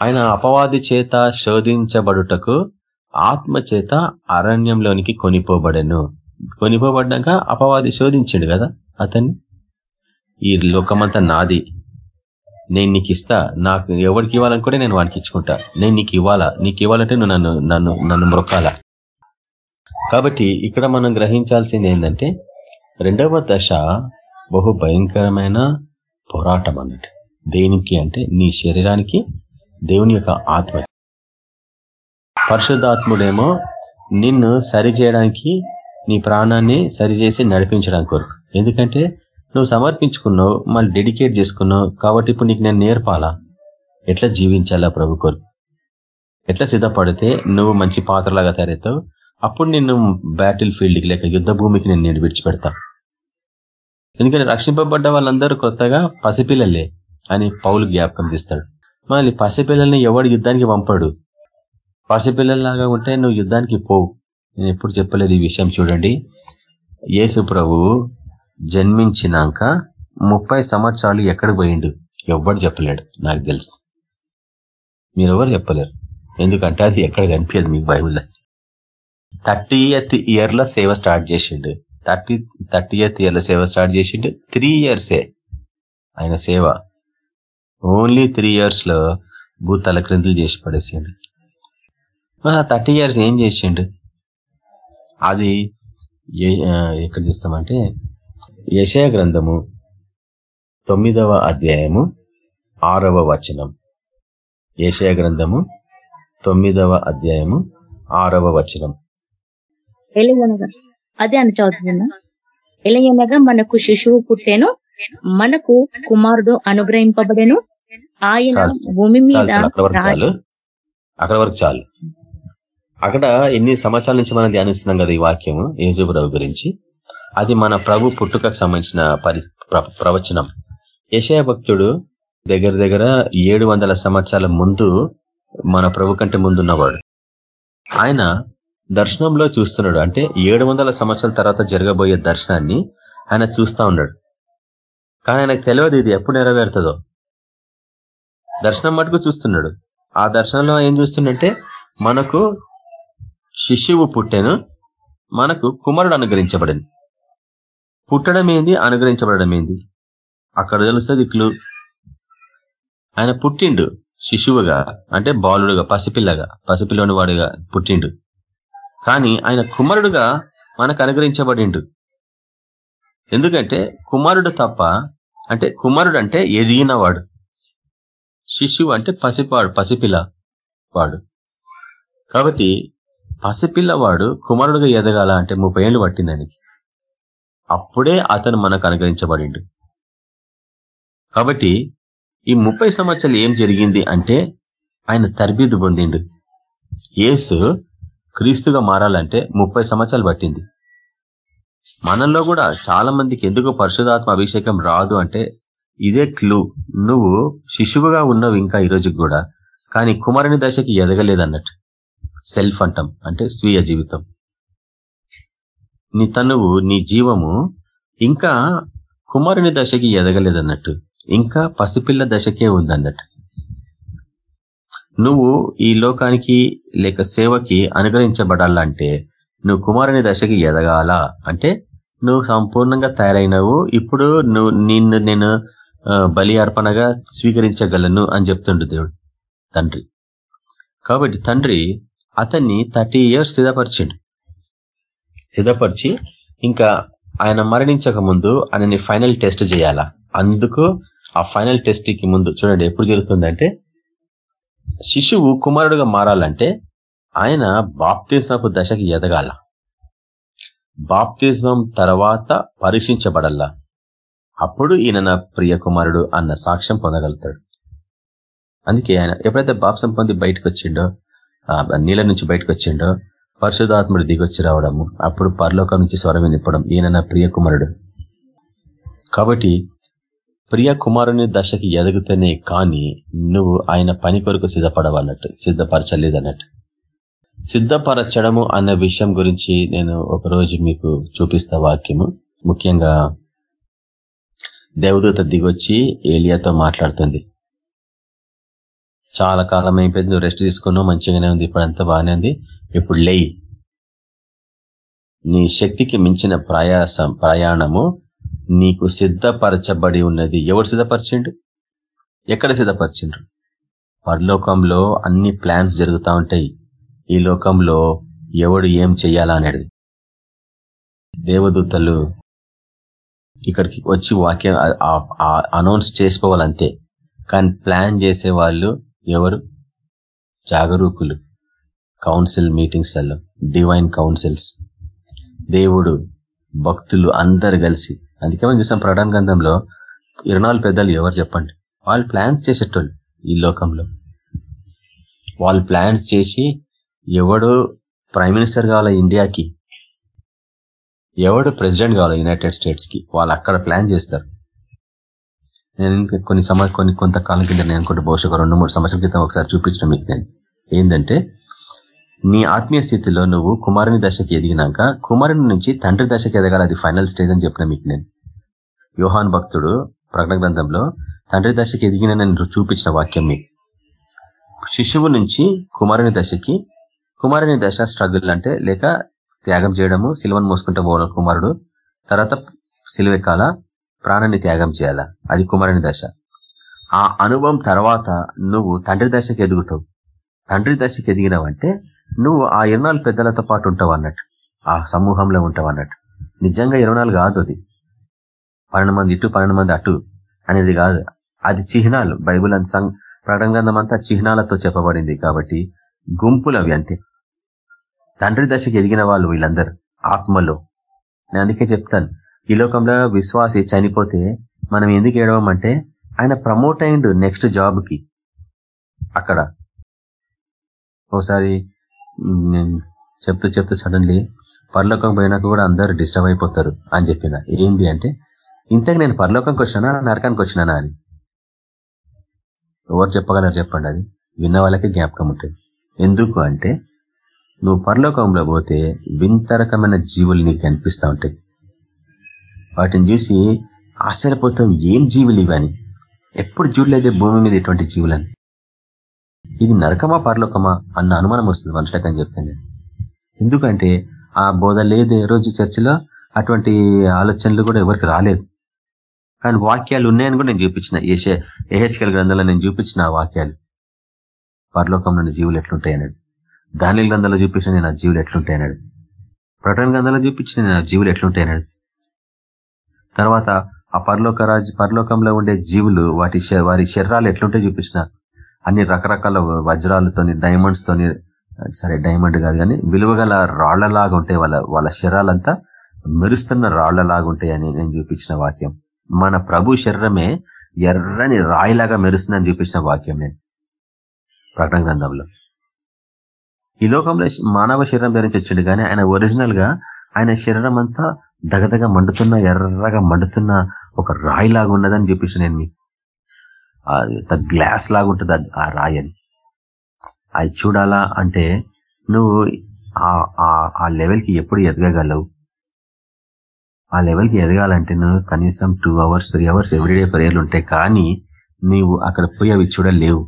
ఆయన అపవాది చేత శోధించబడుటకు ఆత్మ చేత అరణ్యంలోనికి కొనిపోబడను. కొనిపోబడ్డాక అపవాది శోధించిండు కదా అతన్ని? ఈ లోకమంతా నాది. నేను నీకు ఇస్తా. నాకు ఎవరికి ఇవ్వాలనుకుంటే నేను వానికి ఇచ్చుకుంటా. నేను నీకు ఇవ్వాలా? నీకు ఇవ్వాలంటే నువ్వు నన్ను నన్ను నన్ను మొక్కాలా కాబట్టి ఇక్కడ మనం గ్రహించాల్సింది ఏంటంటే రెండవ దశ బహు భయంకరమైన పోరాటం అన్నట్టు. దేనికి అంటే నీ శరీరానికి దేవుని యొక్క ఆత్మ. పరిశుద్ధాత్ముడేమో నిన్ను సరి చేయడానికి నీ ప్రాణాన్ని సరిచేసి నడిపించడానికి కొరకు. ఎందుకంటే నువ్వు సమర్పించుకున్నావు మళ్ళీ డెడికేట్ చేసుకున్నావు కాబట్టి ఇప్పుడు నీకు నేను నేర్పాలా? ఎట్లా జీవించాలా ప్రభు కొరకు? ఎట్లా సిద్ధపడితే నువ్వు మంచి పాత్రలాగా తయారవుతావు? అప్పుడు నిన్ను బ్యాటిల్ ఫీల్డ్కి లేక యుద్ధ భూమికి నేను నేను విడిచిపెడతా. ఎందుకంటే రక్షింపబడ్డ వాళ్ళందరూ కొత్తగా పసిపిల్లలే అని పౌలు జ్ఞాపకం తీస్తాడు మళ్ళీ పసిపిల్లల్ని ఎవడు యుద్ధానికి పంపాడు? పసిపిల్లల్లాగా ఉంటే నువ్వు యుద్ధానికి పోవు నేను ఎప్పుడు చెప్పలేదు ఈ విషయం చూడండి. యేసు ప్రభు జన్మించినాక ముప్పై సంవత్సరాలు ఎక్కడికి పోయిండు? ఎవ్వడు చెప్పలేడు నాకు తెలుసు. మీరు ఎవరు చెప్పలేరు. ఎందుకంటే అది ఎక్కడ కనిపించదు మీకు బైబుల్లో. థర్టీ ఎయిత్ ఇయర్లో సేవ స్టార్ట్ చేసిండు. థర్టీ థర్టీ ఎయిత్ ఇయర్లో సేవ స్టార్ట్ చేసిండు. త్రీ ఇయర్సే ఆయన సేవ. ఓన్లీ త్రీ ఇయర్స్లో భూతల క్రిందులు చేసి పడేసిండు. థర్టీ ఇయర్స్ ఏం చేసిండు? అది ఎక్కడ చూస్తామంటే యశయ గ్రంథము తొమ్మిదవ అధ్యాయము ఆరవ వచనం. యశయ గ్రంథము తొమ్మిదవ అధ్యాయము ఆరవ వచనం. ఎలయనగా అదే అని చదువుతున్నా ఎలయనగా మనకు శిశువు పుట్టేను మనకు కుమారుడు అనుగ్రహింపబడేను. ఆయన భూమి మీద అక్కడ వరకు చాలు. అక్కడ వరకు చాలు. అక్కడ ఎన్ని సంవత్సరాల నుంచి మనం ధ్యానిస్తున్నాం కదా ఈ వాక్యము ఏజుబ్రవు గురించి. అది మన ప్రభు పుట్టుకకు సంబంధించిన పరి ప్రవచనం. యశయ భక్తుడు దగ్గర దగ్గర ఏడు సంవత్సరాల ముందు మన ప్రభు కంటే ముందున్నవాడు. ఆయన దర్శనంలో చూస్తున్నాడు. అంటే ఏడు సంవత్సరాల తర్వాత జరగబోయే దర్శనాన్ని ఆయన చూస్తా ఉన్నాడు. కానీ ఆయనకు తెలియదు ఇది ఎప్పుడు నెరవేరుతుందో. దర్శనం మటుకు చూస్తున్నాడు. ఆ దర్శనంలో ఏం చూస్తుండంటే మనకు శిష్యువు పుట్టెను మనకు కుమారుడు అనుగ్రహించబడింది పుట్టడం ఏంది? అనుగ్రహించబడడం ఏంది? అక్కడ తెలుస్తుంది క్లూ. ఆయన పుట్టిండు శిశువుగా అంటే బాలుడుగా పసిపిల్లగా పసిపిల్లని వాడుగా పుట్టిండు. కానీ ఆయన కుమారుడుగా మనకు అనుగ్రహించబడిండు. ఎందుకంటే కుమారుడు తప్ప అంటే కుమారుడు అంటే ఎదిగిన వాడు. శిశువు అంటే పసిపాడు పసిపిల్ల వాడు. కాబట్టి పసిపిల్లవాడు కుమారుడుగా ఎదగాల అంటే ముప్పై ఏళ్ళు పట్టింది ఆయనకి. అప్పుడే అతను మనకు అనుగ్రహించబడిండు. కాబట్టి ఈ ముప్పై సంవత్సరాలు ఏం జరిగింది అంటే ఆయన తర్బీదు పొందిండు. ఏసు క్రీస్తుగా మారాలంటే ముప్పై సంవత్సరాలు పట్టింది. మనల్లో కూడా చాలా మందికి ఎందుకు పరిశుధాత్మ అభిషేకం రాదు అంటే ఇదే క్లూ నువ్వు శిశువుగా ఉన్నావు ఇంకా ఈ రోజుకి కూడా కానీ కుమారుని దశకి ఎదగలేదన్నట్టు. సెల్ఫ్ అంటాం అంటే స్వీయ జీవితం. నీ తనువు నీ జీవము ఇంకా కుమారుని దశకి ఎదగలేదన్నట్టు. ఇంకా పసిపిల్ల దశకే ఉందన్నట్టు. నువ్వు ఈ లోకానికి లేక సేవకి అనుగ్రహించబడాలంటే నువ్వు కుమారుని దశకి ఎదగాల? అంటే నువ్వు సంపూర్ణంగా తయారైనవు. ఇప్పుడు నువ్వు నిన్ను నేను బలి అర్పణగా స్వీకరించగలను అని చెప్తుండు దేవుడు తండ్రి. కాబట్టి తండ్రి అతన్ని థర్టీ ఇయర్స్ సిద్ధపరిచిండు. సిద్ధపరిచి ఇంకా ఆయన మరణించక ముందు ఆయనని ఫైనల్ టెస్ట్ చేయాలా? అందుకు ఆ ఫైనల్ టెస్ట్కి ముందు చూడండి ఎప్పుడు జరుగుతుందంటే శిశువు కుమారుడుగా మారాలంటే ఆయన బాప్తీసపు దశకి ఎదగాల. బాప్తిజం తర్వాత పరీక్షించబడల్లా. అప్పుడు ఈయన నా ప్రియ కుమారుడు అన్న సాక్ష్యం పొందగలుగుతాడు. అందుకే ఆయన ఎప్పుడైతే బాప్సం పొంది బయటకు వచ్చిండో నీళ్ళ నుంచి బయటకు వచ్చిండో పరిశుధాత్ముడు దిగొచ్చి రావడము అప్పుడు పరలోకం నుంచి స్వరం వినిపడం ఈయన నా ప్రియ కుమారుడు కాబట్టి ప్రియ కుమారుని దశకి ఎదుగుతనే కానీ నువ్వు ఆయన పని కొరకు సిద్ధపడవన్నట్టు సిద్ధపరచలేదన్నట్టు. సిద్ధపరచడము అన్న విషయం గురించి నేను ఒకరోజు మీకు చూపిస్తా వాక్యము. ముఖ్యంగా దేవదూత దిగొచ్చి ఏలియాతో మాట్లాడుతుంది. చాలా కాలం అయిపోయింది నువ్వు రెస్ట్ తీసుకున్నావు మంచిగానే ఉంది ఇప్పుడంతా బాగానే ఉంది. ఇప్పుడు లేయి. నీ శక్తికి మించిన ప్రయాసం ప్రయాణము నీకు సిద్ధపరచబడి ఉన్నది. ఎవరు సిద్ధపరిచిండు? ఎక్కడ సిద్ధపరిచిండ్రు? పరలోకంలో అన్ని ప్లాన్స్ జరుగుతూ ఉంటాయి. ఈ లోకంలో ఎవడు ఏం చెయ్యాలా అనేది దేవదూతలు ఇక్కడికి వచ్చి వాక్యం అనౌన్స్ చేసుకోవాలంతే. కానీ ప్లాన్ చేసే వాళ్ళు ఎవరు? జాగరూకులు. కౌన్సిల్ మీటింగ్స్లలో డివైన్ కౌన్సిల్స్ దేవుడు భక్తులు అందరు కలిసి. అందుకే మనం చూసాం ప్రధాన గ్రంథంలో ఇరనాలు పెద్దలు ఎవరు చెప్పండి? వాళ్ళు ప్లాన్స్ చేసేటోళ్ళు ఈ లోకంలో. వాళ్ళు ప్లాన్స్ చేసి ఎవడు ప్రైమ్ మినిస్టర్ కావాలా ఇండియాకి? ఎవడు ప్రెసిడెంట్ కావాలా యునైటెడ్ స్టేట్స్కి? వాళ్ళు అక్కడ ప్లాన్ చేస్తారు. నేను కొన్ని సమ కొన్ని కొంతకాలం కింద నేను అనుకుంటే బహుశా ఒక రెండు మూడు సంవత్సరాల క్రితం ఒకసారి చూపించిన మీకు నేను. ఏంటంటే నీ ఆత్మీయ స్థితిలో నువ్వు కుమారుని దశకి ఎదిగినాక కుమారుని నుంచి తండ్రి దశకి ఎదగాలి అది ఫైనల్ స్టేజ్ అని చెప్పిన మీకు నేను. యోహాన్ భక్తుడు ప్రకటన గ్రంథంలో తండ్రి దశకి ఎదిగిన నేను చూపించిన వాక్యం మీకు. శిశువు నుంచి కుమారుని దశకి కుమారుని దశ స్ట్రగుల్ అంటే లేక త్యాగం చేయడము సిలువను మోసుకుంటూ పోవడం కుమారుడు. తర్వాత సిలువెక్కాల ప్రాణాన్ని త్యాగం చేయాలా? అది కుమారుని దశ. ఆ అనుభవం తర్వాత నువ్వు తండ్రి దశకి ఎదుగుతావు. తండ్రి దశకి ఎదిగినావంటే నువ్వు ఆ ఇరవై పెద్దలతో పాటు ఉంటావు అన్నట్టు. ఆ సమూహంలో ఉంటావు అన్నట్టు. నిజంగా ఇరవై కాదు అది. పన్నెండు మంది ఇటు పన్నెండు మంది అటు అనేది కాదు. అది చిహ్నాలు. బైబుల్ అంత ప్రకటన గ్రంథం అంతా చిహ్నాలతో చెప్పబడింది కాబట్టి గుంపులు అవి అంతే. తండ్రి దశకు ఎదిగిన వాళ్ళు వీళ్ళందరూ. ఆత్మలో. నేను అందుకే చెప్తాను. ఈ లోకంలో విశ్వాసి చనిపోతే మనం ఎందుకు ఏడవమంటే ఆయన ప్రమోట్ అయిండు నెక్స్ట్ జాబ్కి. అక్కడ. ఒకసారి చెప్తూ చెప్తూ సడన్లీ పరలోకం పోయినాక కూడా అందరు డిస్టర్బ్ అయిపోతారు అని చెప్పిన. ఏంది అంటే ఇంతకు నేను పరలోకంకి వచ్చినా నరకానికి వచ్చినానా అని. ఎవరు చెప్పగలరు చెప్పండి అది? విన్న వాళ్ళకి జ్ఞాపకం ఉంటుంది. ఎందుకు అంటే నువ్వు పరలోకంలో పోతే వింత రకమైన జీవులు నీకు కనిపిస్తూ ఉంటాయి. వాటిని చూసి ఆశ్చర్యపోతాం ఏం జీవులు ఇవని ఎప్పుడు చూడలేదే భూమి మీద ఇటువంటి జీవులని. ఇది నరకమా పరలోకమా అన్న అనుమానం వస్తుంది మనుషులకు అని చెప్పాను ఎందుకంటే ఆ బోధ లేదే రోజు చర్చిలో అటువంటి ఆలోచనలు కూడా ఎవరికి రాలేదు. కానీ వాక్యాలు ఉన్నాయని కూడా నేను చూపించిన ఏహెచ్కల్ గ్రంథంలో నేను చూపించిన ఆ వాక్యాలు. పరలోకంలోని జీవులు ఎట్లుంటాయన్నాడు? దాని గ్రంథంలో చూపించిన నేను ఆ జీవులు ఎట్లుంటాయన్నాడు? ప్రకటన గ్రంథంలో చూపించిన నేను ఆ జీవులు ఎట్లుంటాయన్నాడు? తర్వాత ఆ పరలోక రాజు పరలోకంలో ఉండే జీవులు వాటి వారి శరీరాలు ఎట్లుంటే చూపించిన అన్ని రకరకాల వజ్రాలతోని డైమండ్స్ తోని సరే డైమండ్ కాదు కానీ విలువగల రాళ్ళలాగా ఉంటాయి వాళ్ళ వాళ్ళ శరీరాలంతా మెరుస్తున్న రాళ్ళలాగా ఉంటాయని నేను చూపించిన వాక్యం. మన ప్రభు శరీరమే ఎర్రని రాయిలాగా మెరుస్తుందని చూపించిన వాక్యం నేను. ప్రకటన గ్రంథంలో. ఈ లోకంలో మానవ శరీరం ధరించి వచ్చిండు కానీ ఆయన ఒరిజినల్గా ఆయన శరీరం అంతా దగదగ మండుతున్న ఎర్రగా మండుతున్న ఒక రాయి లాగా ఉన్నదని చూపించిన నేను గ్లాస్ లాగా ఉంటుంది ఆ రాయి అని. అది చూడాలా అంటే నువ్వు ఆ లెవెల్కి ఎప్పుడు ఎదగగలవు? ఆ లెవెల్కి ఎదగాలంటే నువ్వు కనీసం two hours three hours every day ప్రేయర్లు ఉంటాయి కానీ నీవు అక్కడ పోయి అవి చూడలేవు.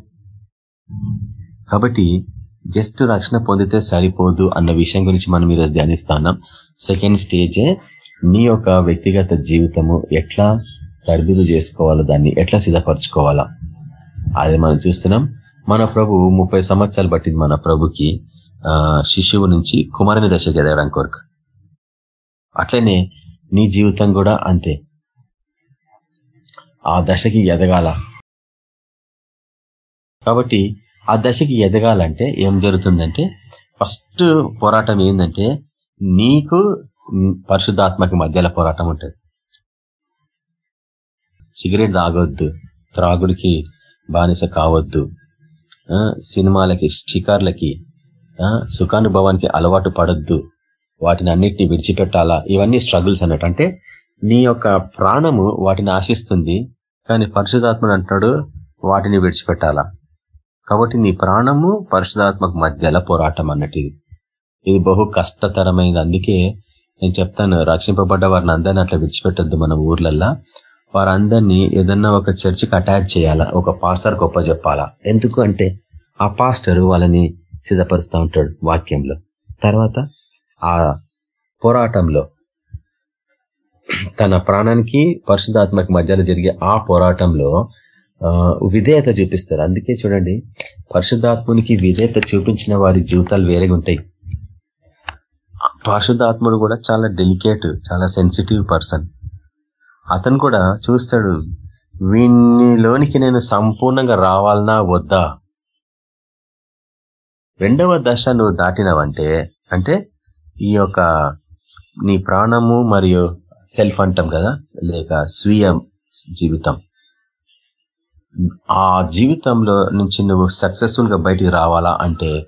కాబట్టి జస్ట్ రక్షణ పొందితే సరిపోదు అన్న విషయం గురించి మనం ఈరోజు ధ్యానిస్తున్నాం సెకండ్ స్టేజే నీ యొక్క వ్యక్తిగత జీవితము ఎట్లా తరబిదు చేసుకోవాలా దాన్ని ఎట్లా సిద్ధపరచుకోవాలా? అది మనం చూస్తున్నాం. మన ప్రభు ముప్పై సంవత్సరాలు పట్టింది మన ప్రభుకి శిశువు నుంచి కుమారుని దశకి ఎదగడం కొరకు. అట్లనే నీ జీవితం కూడా అంతే. ఆ దశకి ఎదగాల. కాబట్టి ఆ దశకి ఎదగాలంటే ఏం జరుగుతుందంటే ఫస్ట్ పోరాటం ఏంటంటే నీకు పరిశుద్ధాత్మకి మధ్యలో పోరాటం ఉంటుంది. సిగరెట్ తాగొద్దు త్రాగుడికి బానిస కావద్దు సినిమాలకి షికార్లకి సుఖానుభవానికి అలవాటు పడొద్దు వాటిని అన్నిటిని విడిచిపెట్టాలా? ఇవన్నీ స్ట్రగుల్స్ అన్నట్టు. అంటే నీ యొక్క ప్రాణము వాటిని ఆశిస్తుంది కానీ పరిశుధాత్మడు అంటున్నాడు వాటిని విడిచిపెట్టాలా? కాబట్టి నీ ప్రాణము పరిశుధాత్మకు మధ్యలో పోరాటం అన్నట్టు ఇది ఇది బహు కష్టతరమైనది. అందుకే నేను చెప్తాను రక్షింపబడ్డ వారిని అందరినీ అట్లా విడిచిపెట్టద్దు మన ఊర్లల్లో. వారందరినీ ఏదన్నా ఒక చర్చికి అటాచ్ చేయాలా? ఒక పాస్టర్ గొప్ప చెప్పాలా? ఎందుకు అంటే ఆ పాస్టర్ వాళ్ళని సిద్ధపరుస్తూ ఉంటాడు వాక్యంలో. తర్వాత ఆ పోరాటంలో తన ప్రాణానికి పరిశుధాత్మక మధ్యలో జరిగే ఆ పోరాటంలో విధేయత చూపిస్తారు. అందుకే చూడండి పరిశుద్ధాత్మునికి విధేయత చూపించిన వారి జీవితాలు వేరేగా ఉంటాయి. పరిశుద్ధాత్ముడు కూడా చాలా డెలికేట్ చాలా సెన్సిటివ్ పర్సన్ అతను కూడా చూస్తాడు వీనిలోనికి నేను సంపూర్ణంగా రావాలనా వద్దా? రెండవ దశ నువ్వు దాటినవంటే అంటే ఈ యొక్క నీ ప్రాణము మరియు సెల్ఫ్ అంటాం కదా లేక స్వీయ జీవితం. ఆ జీవితంలో నుంచి నువ్వు సక్సెస్ఫుల్గా బయటికి రావాలా అంటే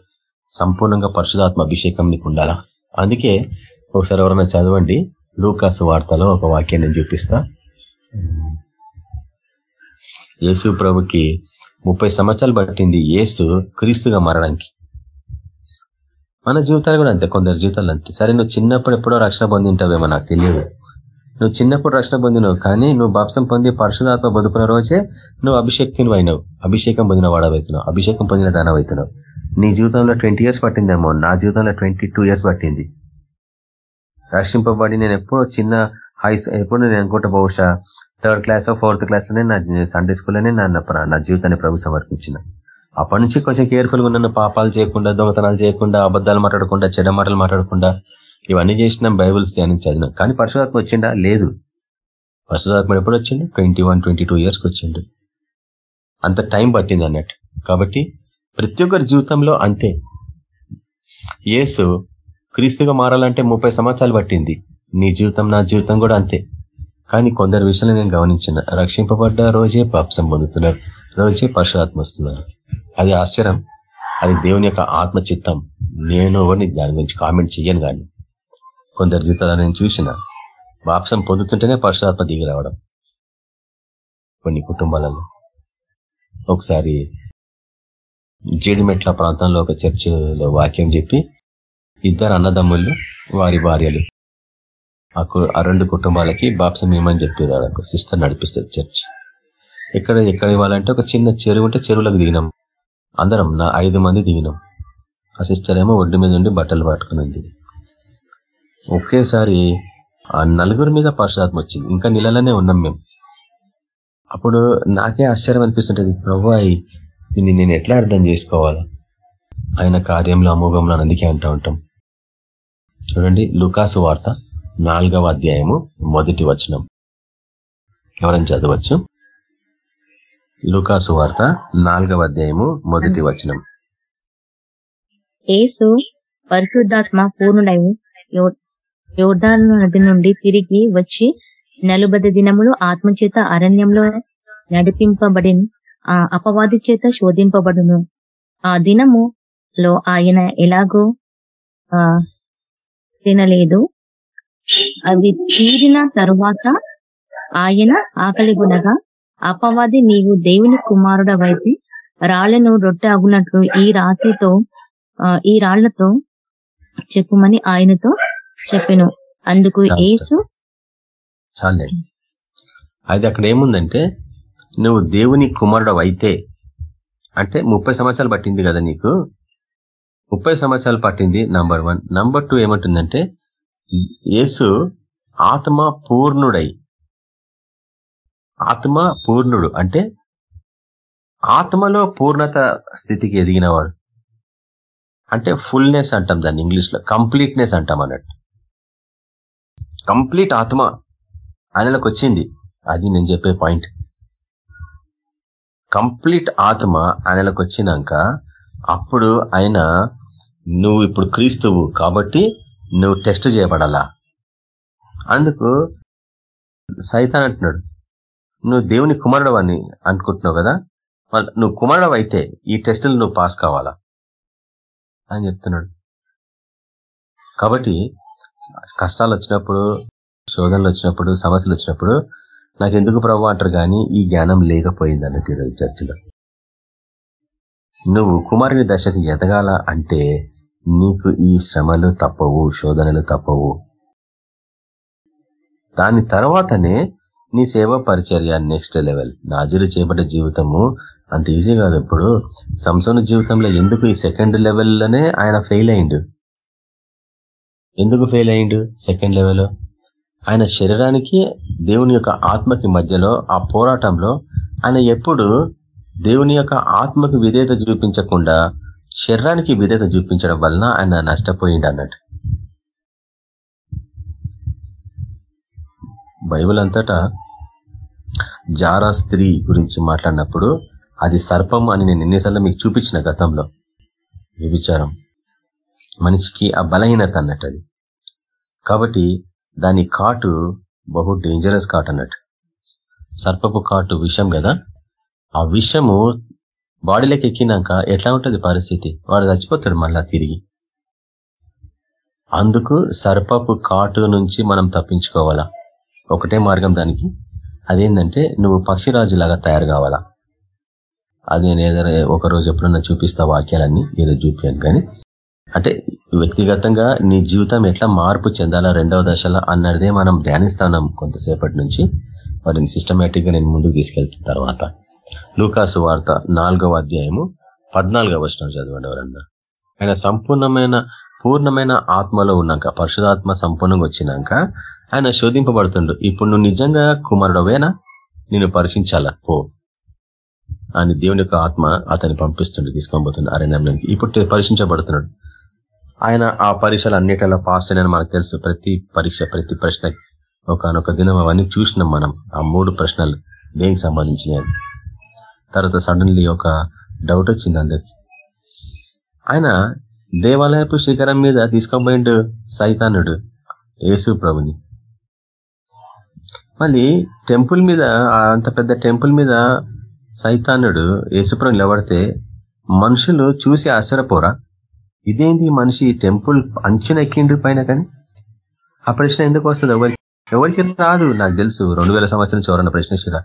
సంపూర్ణంగా పరిశుధాత్మ అభిషేకం నీకు ఉండాలా? అందుకే ఒకసారి ఎవరైనా చదవండి. లూకాసు వార్తలో ఒక వాక్యాన్ని నేను చూపిస్తా. యేసు ప్రభుకి ముప్పై సంవత్సరాలు పట్టింది యేసు క్రీస్తుగా మారడానికి మన జీవితాలు కూడా అంతే కొందరు జీవితాలు అంతే. సరే నువ్వు చిన్నప్పుడు ఎప్పుడో రక్షణ పొందింటావేమో నాకు తెలియదు. నువ్వు చిన్నప్పుడు రక్షణ పొందినవు కానీ నువ్వు బాప్సం పొంది పరశురాత్మ బతుకున్న రోజే నువ్వు అభిషేక్తిని అయినావు. అభిషేకం పొందిన వాడవైతున్నావు. అభిషేకం పొందిన దానవైతున్నావు. నీ జీవితంలో ట్వంటీ ఇయర్స్ పట్టిందేమో. నా జీవితంలో ట్వంటీ ఇయర్స్ పట్టింది. రక్షింపబడి నేను ఎప్పుడో చిన్న హై ఎప్పుడు నేను అనుకుంటా బహుశా థర్డ్ క్లాస్ ఫోర్త్ క్లాస్లోనే నా సండే స్కూల్లోనే నా నా జీవితాన్ని ప్రభు సమర్పించిన. అప్పటి నుంచి కొంచెం కేర్ఫుల్గా ఉన్నాను పాపాలు చేయకుండా దొంగతనాలు చేయకుండా అబద్ధాలు మాట్లాడకుండా చెడ్డ మాటలు మాట్లాడకుండా ఇవన్నీ చేసినాం బైబుల్స్ ధ్యానం చదివినాం. కానీ పరశురాత్మ వచ్చిండా? లేదు. పరశురాత్మ ఎప్పుడు వచ్చిండు? ట్వంటీ వన్ ట్వంటీ టూ ఇయర్స్కి వచ్చిండు. అంత టైం పట్టింది అన్నట్టు. కాబట్టి ప్రతి ఒక్కరి జీవితంలో అంతే. యేసు క్రీస్తుగా మారాలంటే ముప్పై సంవత్సరాలు పట్టింది. నీ జీవితం నా జీవితం కూడా అంతే. కానీ కొందరు విషయాలు నేను గమనించిన. రక్షింపబడ్డ రోజే పాపసం పొందుతున్నారు. రోజే పరశురాత్మ వస్తున్నారు. అది ఆశ్చర్యం. అది దేవుని యొక్క ఆత్మ చిత్తం నేను దాని గురించి కామెంట్ చెయ్యను కానీ. కొందరు జీతాలు నేను చూసిన వాపసం పొందుతుంటేనే పరశురాత్మ దిగి రావడం. కొన్ని కుటుంబాలలో ఒకసారి జీడిమెట్ల ప్రాంతంలో ఒక చర్చిలో వాక్యం చెప్పి ఇద్దరు అన్నదమ్ముళ్ళు వారి భార్యలు ఆ రెండు కుటుంబాలకి బాప్సం ఏమని చెప్పారు. సిస్టర్ నడిపిస్తుంది చర్చ్. ఎక్కడ ఎక్కడ ఇవ్వాలంటే ఒక చిన్న చెరువు ఉంటే చెరువులకు దిగినాం. అందరం నా ఐదు మంది దిగినాం. ఆ సిస్టర్ ఏమో ఒడ్డు మీద ఉండి బట్టలు పట్టుకుని ఒకేసారి ఆ నలుగురి మీద పరశురాత్మ వచ్చింది. ఇంకా నీళ్ళలోనే ఉన్నాం మేము. అప్పుడు నాకే ఆశ్చర్యం అనిపిస్తుంటుంది. ప్రభు దీన్ని నేను ఎట్లా అర్థం చేసుకోవాలా? ఆయన కార్యంలో అమోఘంలో అందుకే అంటూ ఉంటాం. చూడండి లుకాసు వార్త నాలుగవ అధ్యాయము మొదటి వచనం. ఎవరైనా చదవచ్చు? లుకాసు వార్త నాలుగవ అధ్యాయము మొదటి వచనం. ఏసు పరిశుద్ధాత్మ పూర్ణుడై యోర్ధాను నది నుండి తిరిగి వచ్చి నలుబద దినములు ఆత్మచేత అరణ్యంలో నడిపింపబడి ఆ అపవాది చేత శోధింపబడును. ఆ దినములో ఆయన ఎలాగో ఆ తినలేదు. అవి తీరిన తరువాత ఆయన ఆకలి గునగా అపవాది నీవు దేవుని కుమారుడవైతే రాళ్ళను రొట్టె అగునట్లు ఈ రాతితో ఈ రాళ్ళతో చెప్పుమని ఆయనతో చెప్పెను. అందుకు ఏసు చాలే. అది అక్కడ ఏముందంటే నువ్వు దేవుని కుమారుడు అయితే అంటే ముప్పై సంవత్సరాలు పట్టింది కదా నీకు? ముప్పై సంవత్సరాలు పట్టింది నంబర్ వన్ నంబర్ టూ ఏమంటుందంటే యేసు ఆత్మ పూర్ణుడై ఆత్మ పూర్ణుడు అంటే ఆత్మలో పూర్ణత స్థితికి ఎదిగినవాడు. అంటే ఫుల్నెస్ అంటాం దాన్ని ఇంగ్లీష్లో కంప్లీట్నెస్ అంటాం అన్నట్టు. కంప్లీట్ ఆత్మ ఆయనలోకి వచ్చింది. అది నేను చెప్పే పాయింట్. కంప్లీట్ ఆత్మ ఆయనలోకి వచ్చినాక అప్పుడు ఆయన నువ్వు ఇప్పుడు క్రీస్తువు కాబట్టి నువ్వు టెస్ట్ చేయబడాలా? అందుకు సైతాన్ అంటున్నాడు నువ్వు దేవుని కుమారుడు అని అనుకుంటున్నావు కదా? నువ్వు కుమారుడు అయితే ఈ టెస్టులు నువ్వు పాస్ కావాలా? అని చెప్తున్నాడు. కాబట్టి కష్టాలు వచ్చినప్పుడు శోధనలు వచ్చినప్పుడు సమస్యలు వచ్చినప్పుడు నాకు ఎందుకు ప్రభు అంటారు కానీ ఈ జ్ఞానం లేకపోయింది అన్నట్టు ఈరోజు చర్చలో. నువ్వు కుమారుని దశకు ఎదగాల అంటే నీకు ఈ శ్రమలు తప్పవు శోధనలు తప్పవు. దాని తర్వాతనే నీ సేవ పరిచర్య నెక్స్ట్ లెవెల్. నాజీరు చేపట్టే జీవితము అంత ఈజీ కాదు ఇప్పుడు. సంసోన జీవితంలో ఎందుకు ఈ సెకండ్ లెవెల్లోనే ఆయన ఫెయిల్ అయిండు ఎందుకు ఫెయిల్ అయ్యిండు? సెకండ్ లెవెల్ ఆయన శరీరానికి దేవుని యొక్క ఆత్మకి మధ్యలో ఆ పోరాటంలో ఆయన ఎప్పుడు దేవుని యొక్క ఆత్మకు విధేయత చూపించకుండా శరీరానికి విధేయత చూపించడం వలన ఆయన నష్టపోయిండు అన్నట్టు. బైబుల్ అంతటా జారా స్త్రీ గురించి మాట్లాడినప్పుడు అది సర్పం అని నేను ఎన్నిసార్లు మీకు చూపించిన గతంలో. వ్యభిచారం మనిషికి ఆ బలహీనత అన్నట్టు అది కాబట్టి దాని కాటు బహు డేంజరస్ కాట్ అన్నట్టు. సర్పపు కాటు విషం కదా? ఆ విషము బాడీలోకి ఎక్కినాక ఎట్లా ఉంటుంది పరిస్థితి? వాడు చచ్చిపోతాడు మళ్ళా తిరిగి. అందుకు సర్పపు కాటు నుంచి మనం తప్పించుకోవాలా? ఒకటే మార్గం దానికి. అదేంటంటే నువ్వు పక్షిరాజులాగా తయారు కావాలా? అది నేను ఏదైనా ఒక రోజు ఎప్పుడన్నా చూపిస్తా వాక్యాలన్నీ నేను చూపించాను కానీ. అంటే వ్యక్తిగతంగా నీ జీవితం ఎట్లా మార్పు చెందాలా రెండవ దశలో అన్నదే మనం ధ్యానిస్తున్నాం కొంతసేపటి నుంచి. వాటిని సిస్టమేటిక్గా నేను ముందుకు తీసుకెళ్తున్న తర్వాత. లూకాసు వార్త నాలుగవ అధ్యాయము పద్నాలుగవ వర్షం చదవండి ఎవరన్నా ఆయన సంపూర్ణమైన పూర్ణమైన ఆత్మలో ఉన్నాక పరిశుధాత్మ సంపూర్ణంగా వచ్చినాక ఆయన శోధింపబడుతుండు. ఇప్పుడు నువ్వు నిజంగా కుమారుడవేనా? నేను పరీక్షించాలా? పో. అని దేవుని యొక్క ఆత్మ అతన్ని పంపిస్తుండే తీసుకొని పోతుంది అరణ్యంలోకి ఇప్పుడు పరీక్షించబడుతున్నాడు. ఆయన ఆ పరీక్షలు అన్నిటిలో పాస్ అయినని మనకు తెలుసు. ప్రతి పరీక్ష ప్రతి ప్రశ్న ఒకనొక దినం అవన్నీ చూసినాం మనం. ఆ మూడు ప్రశ్నలు దేనికి సంబంధించినవి? తర్వాత సడన్లీ ఒక డౌట్ వచ్చింది అందరికి. ఆయన దేవాలయపు శిఖరం మీద తీసుకోబోయిండు సైతానుడు యేసు ప్రభుని. మళ్ళీ టెంపుల్ మీద అంత పెద్ద టెంపుల్ మీద సైతానుడు యేసుప్రభు నిలబడితే మనుషులు చూసి ఆశ్చర్యపోరా? ఇదేంటి మనిషి టెంపుల్ అంచున ఎక్కిండు పైన కానీ? ఆ ప్రశ్న ఎందుకు వస్తుంది? ఎవరికి ఎవరికి రాదు? నాకు తెలుసు. రెండు వేల సంవత్సరం చివరన్న ప్రశ్నించరా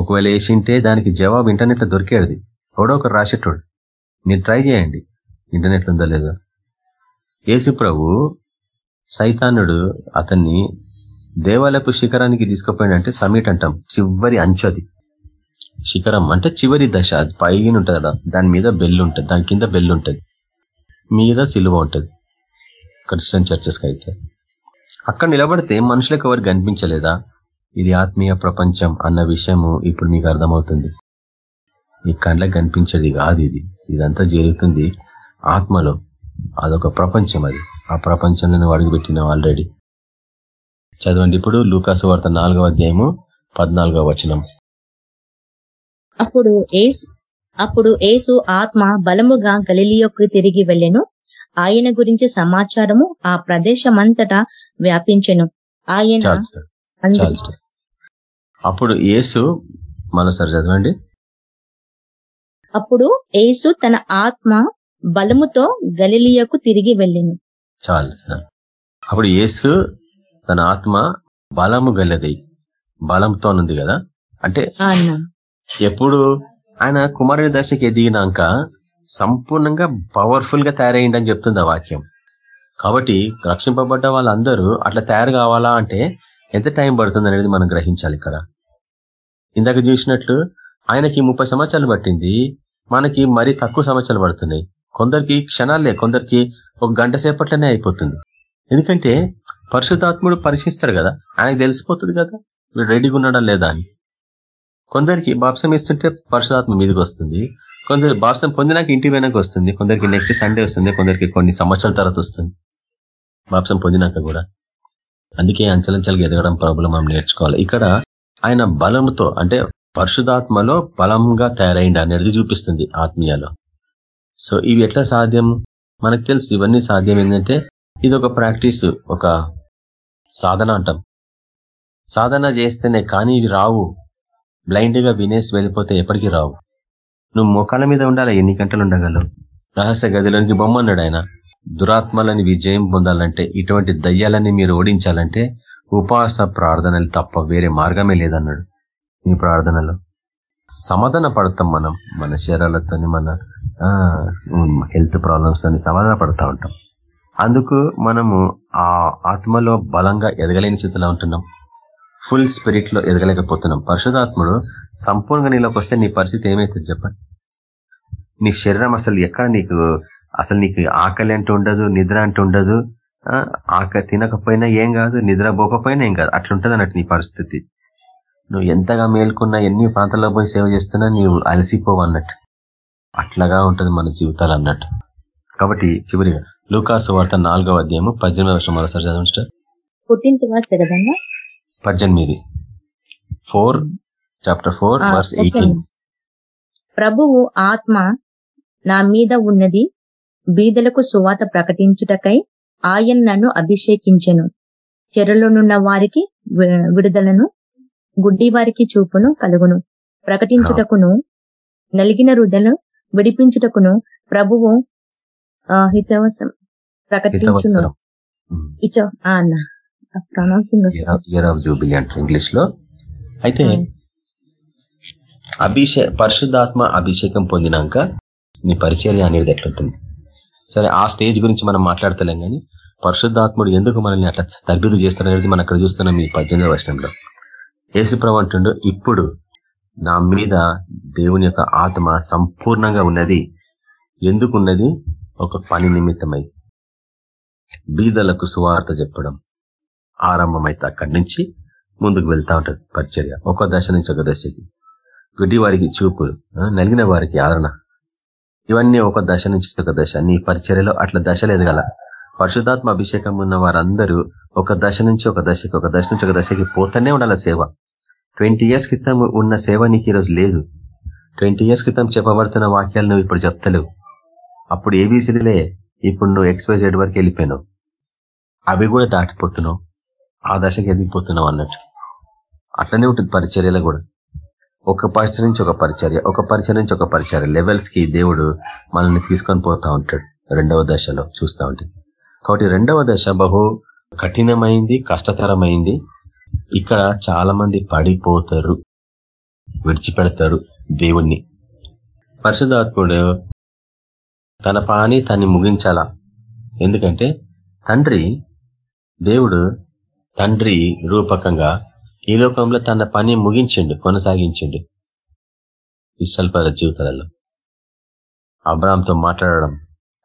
ఒకవేళ వేసింటే దానికి జవాబు ఇంటర్నెట్లో దొరికేది. ఎవడో ఒకరు రాసేటోడు. మీరు ట్రై చేయండి. ఇంటర్నెట్లో ఉందో లేదో. యేసు ప్రభు సైతానుడు అతన్ని దేవాలయపు శిఖరానికి తీసుకుపోయినంటే సమీట్ అంటాం చివరి అంచది శిఖరం అంటే చివరి దశ. అది పైన ఉంటుంది దాని మీద బెల్లు ఉంటుంది దాని కింద బెల్లు ఉంటుంది మీద సిలువ ఉంటుంది. క్రిస్టియన్ చర్చెస్కి అయితే. అక్కడ నిలబడితే మనుషులకు ఎవరు కనిపించలేదా? ఇది ఆత్మీయ ప్రపంచం అన్న విషయము ఇప్పుడు మీకు అర్థమవుతుంది. మీ కండ్లకు కనిపించేది కాదు ఇది. ఇదంతా జరుగుతుంది ఆత్మలో. అదొక ప్రపంచం అది. ఆ ప్రపంచంలో అడుగుపెట్టినాం ఆల్రెడీ చదవండి ఇప్పుడు లూకాసు వార్త నాలుగవ అధ్యాయము పద్నాలుగవ వచనం. అప్పుడు అప్పుడు ఏసు ఆత్మ బలముగా గలిలియోకి తిరిగి వెళ్ళెను. ఆయన గురించి సమాచారము ఆ ప్రదేశమంతటా వ్యాపించెను. ఆయన అప్పుడు యేసు మరోసారి చదవండి. అప్పుడు ఏసు తన ఆత్మ బలముతో గలిలియకు తిరిగి వెళ్ళెను. చాలు అప్పుడు యేసు తన ఆత్మ బలము గలది. బలంతో ఉంది కదా. అంటే ఎప్పుడు ఆయన కుమారుని దశకి ఎదిగినాక సంపూర్ణంగా పవర్ఫుల్గా తయారయ్యిందని చెప్తుంది ఆ వాక్యం. కాబట్టి రక్షింపబడ్డ వాళ్ళందరూ అట్లా తయారు కావాలా అంటే ఎంత టైం పడుతుంది అనేది మనం గ్రహించాలి ఇక్కడ. ఇందాక చూసినట్లు ఆయనకి ముప్పై సంవత్సరాలు పట్టింది మనకి మరీ తక్కువ సంవత్సరాలు పడుతున్నాయి. కొందరికి క్షణాలే కొందరికి ఒక గంట సేపట్లోనే అయిపోతుంది. ఎందుకంటే పరిశుద్ధాత్ముడు పరీక్షిస్తాడు కదా ఆయనకు తెలిసిపోతుంది కదా వీడు రెడీగా ఉన్నాడా లేదా అని. కొందరికి బాప్సం ఇస్తుంటే పరిశుధాత్మ మీదకి వస్తుంది. కొందరు బాప్సం పొందినాక ఇంటి వెనక వస్తుంది. కొందరికి నెక్స్ట్ సండే వస్తుంది. కొందరికి కొన్ని సంవత్సరాల తర్వాత వస్తుంది. బాప్సం పొందినాక కూడా. అందుకే అంచలంచలుగా ఎదగడం ప్రాబ్లం మనం నేర్చుకోవాలి. ఇక్కడ ఆయన బలంతో అంటే పరిశుధాత్మలో బలంగా తయారైండి అనేది చూపిస్తుంది ఆత్మీయలో. సో ఇవి ఎట్లా సాధ్యం? మనకు తెలుసు ఇవన్నీ సాధ్యం ఏంటంటే ఇది ఒక ప్రాక్టీస్ ఒక సాధన అంటాం. సాధన చేస్తేనే కానీ ఇవి రావు. బ్లైండ్గా వినేసి వెళ్ళిపోతే ఎప్పటికీ రావు. నువ్వు మోకాల మీద ఉండాలి? ఎన్ని గంటలు ఉండగలవు? రహస్య గదిలోనికి బొమ్మన్నాడు ఆయన. దురాత్మలని విజయం పొందాలంటే ఇటువంటి దయ్యాలని మీరు ఓడించాలంటే ఉపవాస ప్రార్థనలు తప్ప వేరే మార్గమే లేదన్నాడు ఈ ప్రార్థనలో. సమాధాన పడతాం మనం మన శరీరాలతోని మన హెల్త్ ప్రాబ్లమ్స్ అని సమాధాన పడతా ఉంటాం. అందుకు మనము ఆ ఆత్మలో బలంగా ఎదగలేని స్థితిలో ఉంటున్నాం. ఫుల్ స్పిరిట్లో ఎదగలేకపోతున్నాం. పరిశుధాత్ముడు సంపూర్ణంగా నీలోకి వస్తే నీ పరిస్థితి ఏమైతుంది చెప్పండి? నీ శరీరం అసలు ఎక్కడ నీకు అసలు నీకు ఆకలి అంటూ ఉండదు నిద్ర అంటూ ఉండదు? ఆక తినకపోయినా ఏం కాదు నిద్ర పోకపోయినా ఏం కాదు. అట్లుంటది అన్నట్టు నీ పరిస్థితి. నువ్వు ఎంతగా మేల్కొన్నా ఎన్ని ప్రాంతాల్లో పోయి సేవ చేస్తున్నా నీవు అలసిపోవు అన్నట్టు. అట్లాగా ఉంటుంది మన జీవితాలు అన్నట్టు. కాబట్టి చివరిగా లూకాసు వార్త నాలుగవ అధ్యాయము పద్దెనిమిది వర్షం మరోసారి చదవండి సార్ పుట్టింటిగా చదవన్నా పద్దెనిమిది four chapter four verse. Eighteen ప్రభువు ఆత్మ నా మీద ఉన్నది బీదలకు సువాత ప్రకటించుటకై ఆయన నన్ను అభిషేకించెను. చెరలోనున్న వారికి విడుదలను గుడ్డి వారికి చూపును కలుగును. ప్రకటించుటకును నలిగిన రుదను విడిపించుటకును ప్రభువు హితవసం ప్రకటించును. ఇచో అన్న. ఇయర్ ఆఫ్ జూబిలీ అంటారు ఇంగ్లీష్లో అయితే అభిషే పరిశుద్ధాత్మ అభిషేకం పొందినాక నీ పరిచర్య అనేది ఎట్లుంటుంది? సరే ఆ స్టేజ్ గురించి మనం మాట్లాడతలేం కానీ పరిశుద్ధాత్ముడు ఎందుకు మనల్ని అట్లా తరబిదు చేస్తాడనేది మనం అక్కడ చూస్తున్నాం ఈ పద్దెనిమిదవ వర్షంలో యేసుప్రభు అంటుండు ఇప్పుడు నా మీద దేవుని యొక్క ఆత్మ సంపూర్ణంగా ఉన్నది. ఎందుకున్నది ఒక పని నిమిత్తమై. బీదలకు సువార్త చెప్పడం. ఆరంభమైతే అక్కడి నుంచి ముందుకు వెళ్తా ఉంటుంది పరిచర్య. ఒక దశ నుంచి ఒక దశకి. గుడ్డి వారికి చూపులు నలిగిన వారికి ఆదరణ. ఇవన్నీ ఒక దశ నుంచి ఒక దశ. నీ పరిచర్యలో అట్లా దశలు ఎదగల పరిశుధాత్మ అభిషేకం ఉన్న వారందరూ ఒక దశ నుంచి ఒక దశకి ఒక దశ నుంచి ఒక దశకి పోతూనే ఉండాల సేవ. ట్వంటీ ఇయర్స్ క్రితం ఉన్న సేవ నీకు ఈరోజు లేదు. ట్వంటీ ఇయర్స్ క్రితం చెప్పబడుతున్న వాక్యాలు నువ్వు ఇప్పుడు చెప్తలేవు. అప్పుడు ఏబీసీలే ఇప్పుడు నువ్వు ఎక్స్వైజెడ్ వరకు వెళ్ళిపోయినావు. అవి కూడా దాటిపోతున్నావు. ఆ దశకి ఎదిగిపోతున్నావు అన్నట్టు. అట్లనే ఉంటుంది పరిచర్యలో కూడా. ఒక పరిచయ నుంచి ఒక పరిచర్య ఒక పరిచయ నుంచి ఒక పరిచర్య. లెవెల్స్కి దేవుడు మనల్ని తీసుకొని పోతా ఉంటాడు రెండవ దశలో చూస్తూ ఉంటాడు కాబట్టి రెండవ దశ బహు కఠినమైంది కష్టతరమైంది. ఇక్కడ చాలా మంది పడిపోతారు విడిచిపెడతారు దేవుణ్ణి. పరిశుధాత్ముడు తన పాని తన్ని ముగించాలా? ఎందుకంటే తండ్రి దేవుడు తండ్రి రూపకంగా ఈ లోకంలో తన పని ముగించిండు కొనసాగించిండు. విశ్వల్పల జీవితాలలో అబ్రామ్తో మాట్లాడడం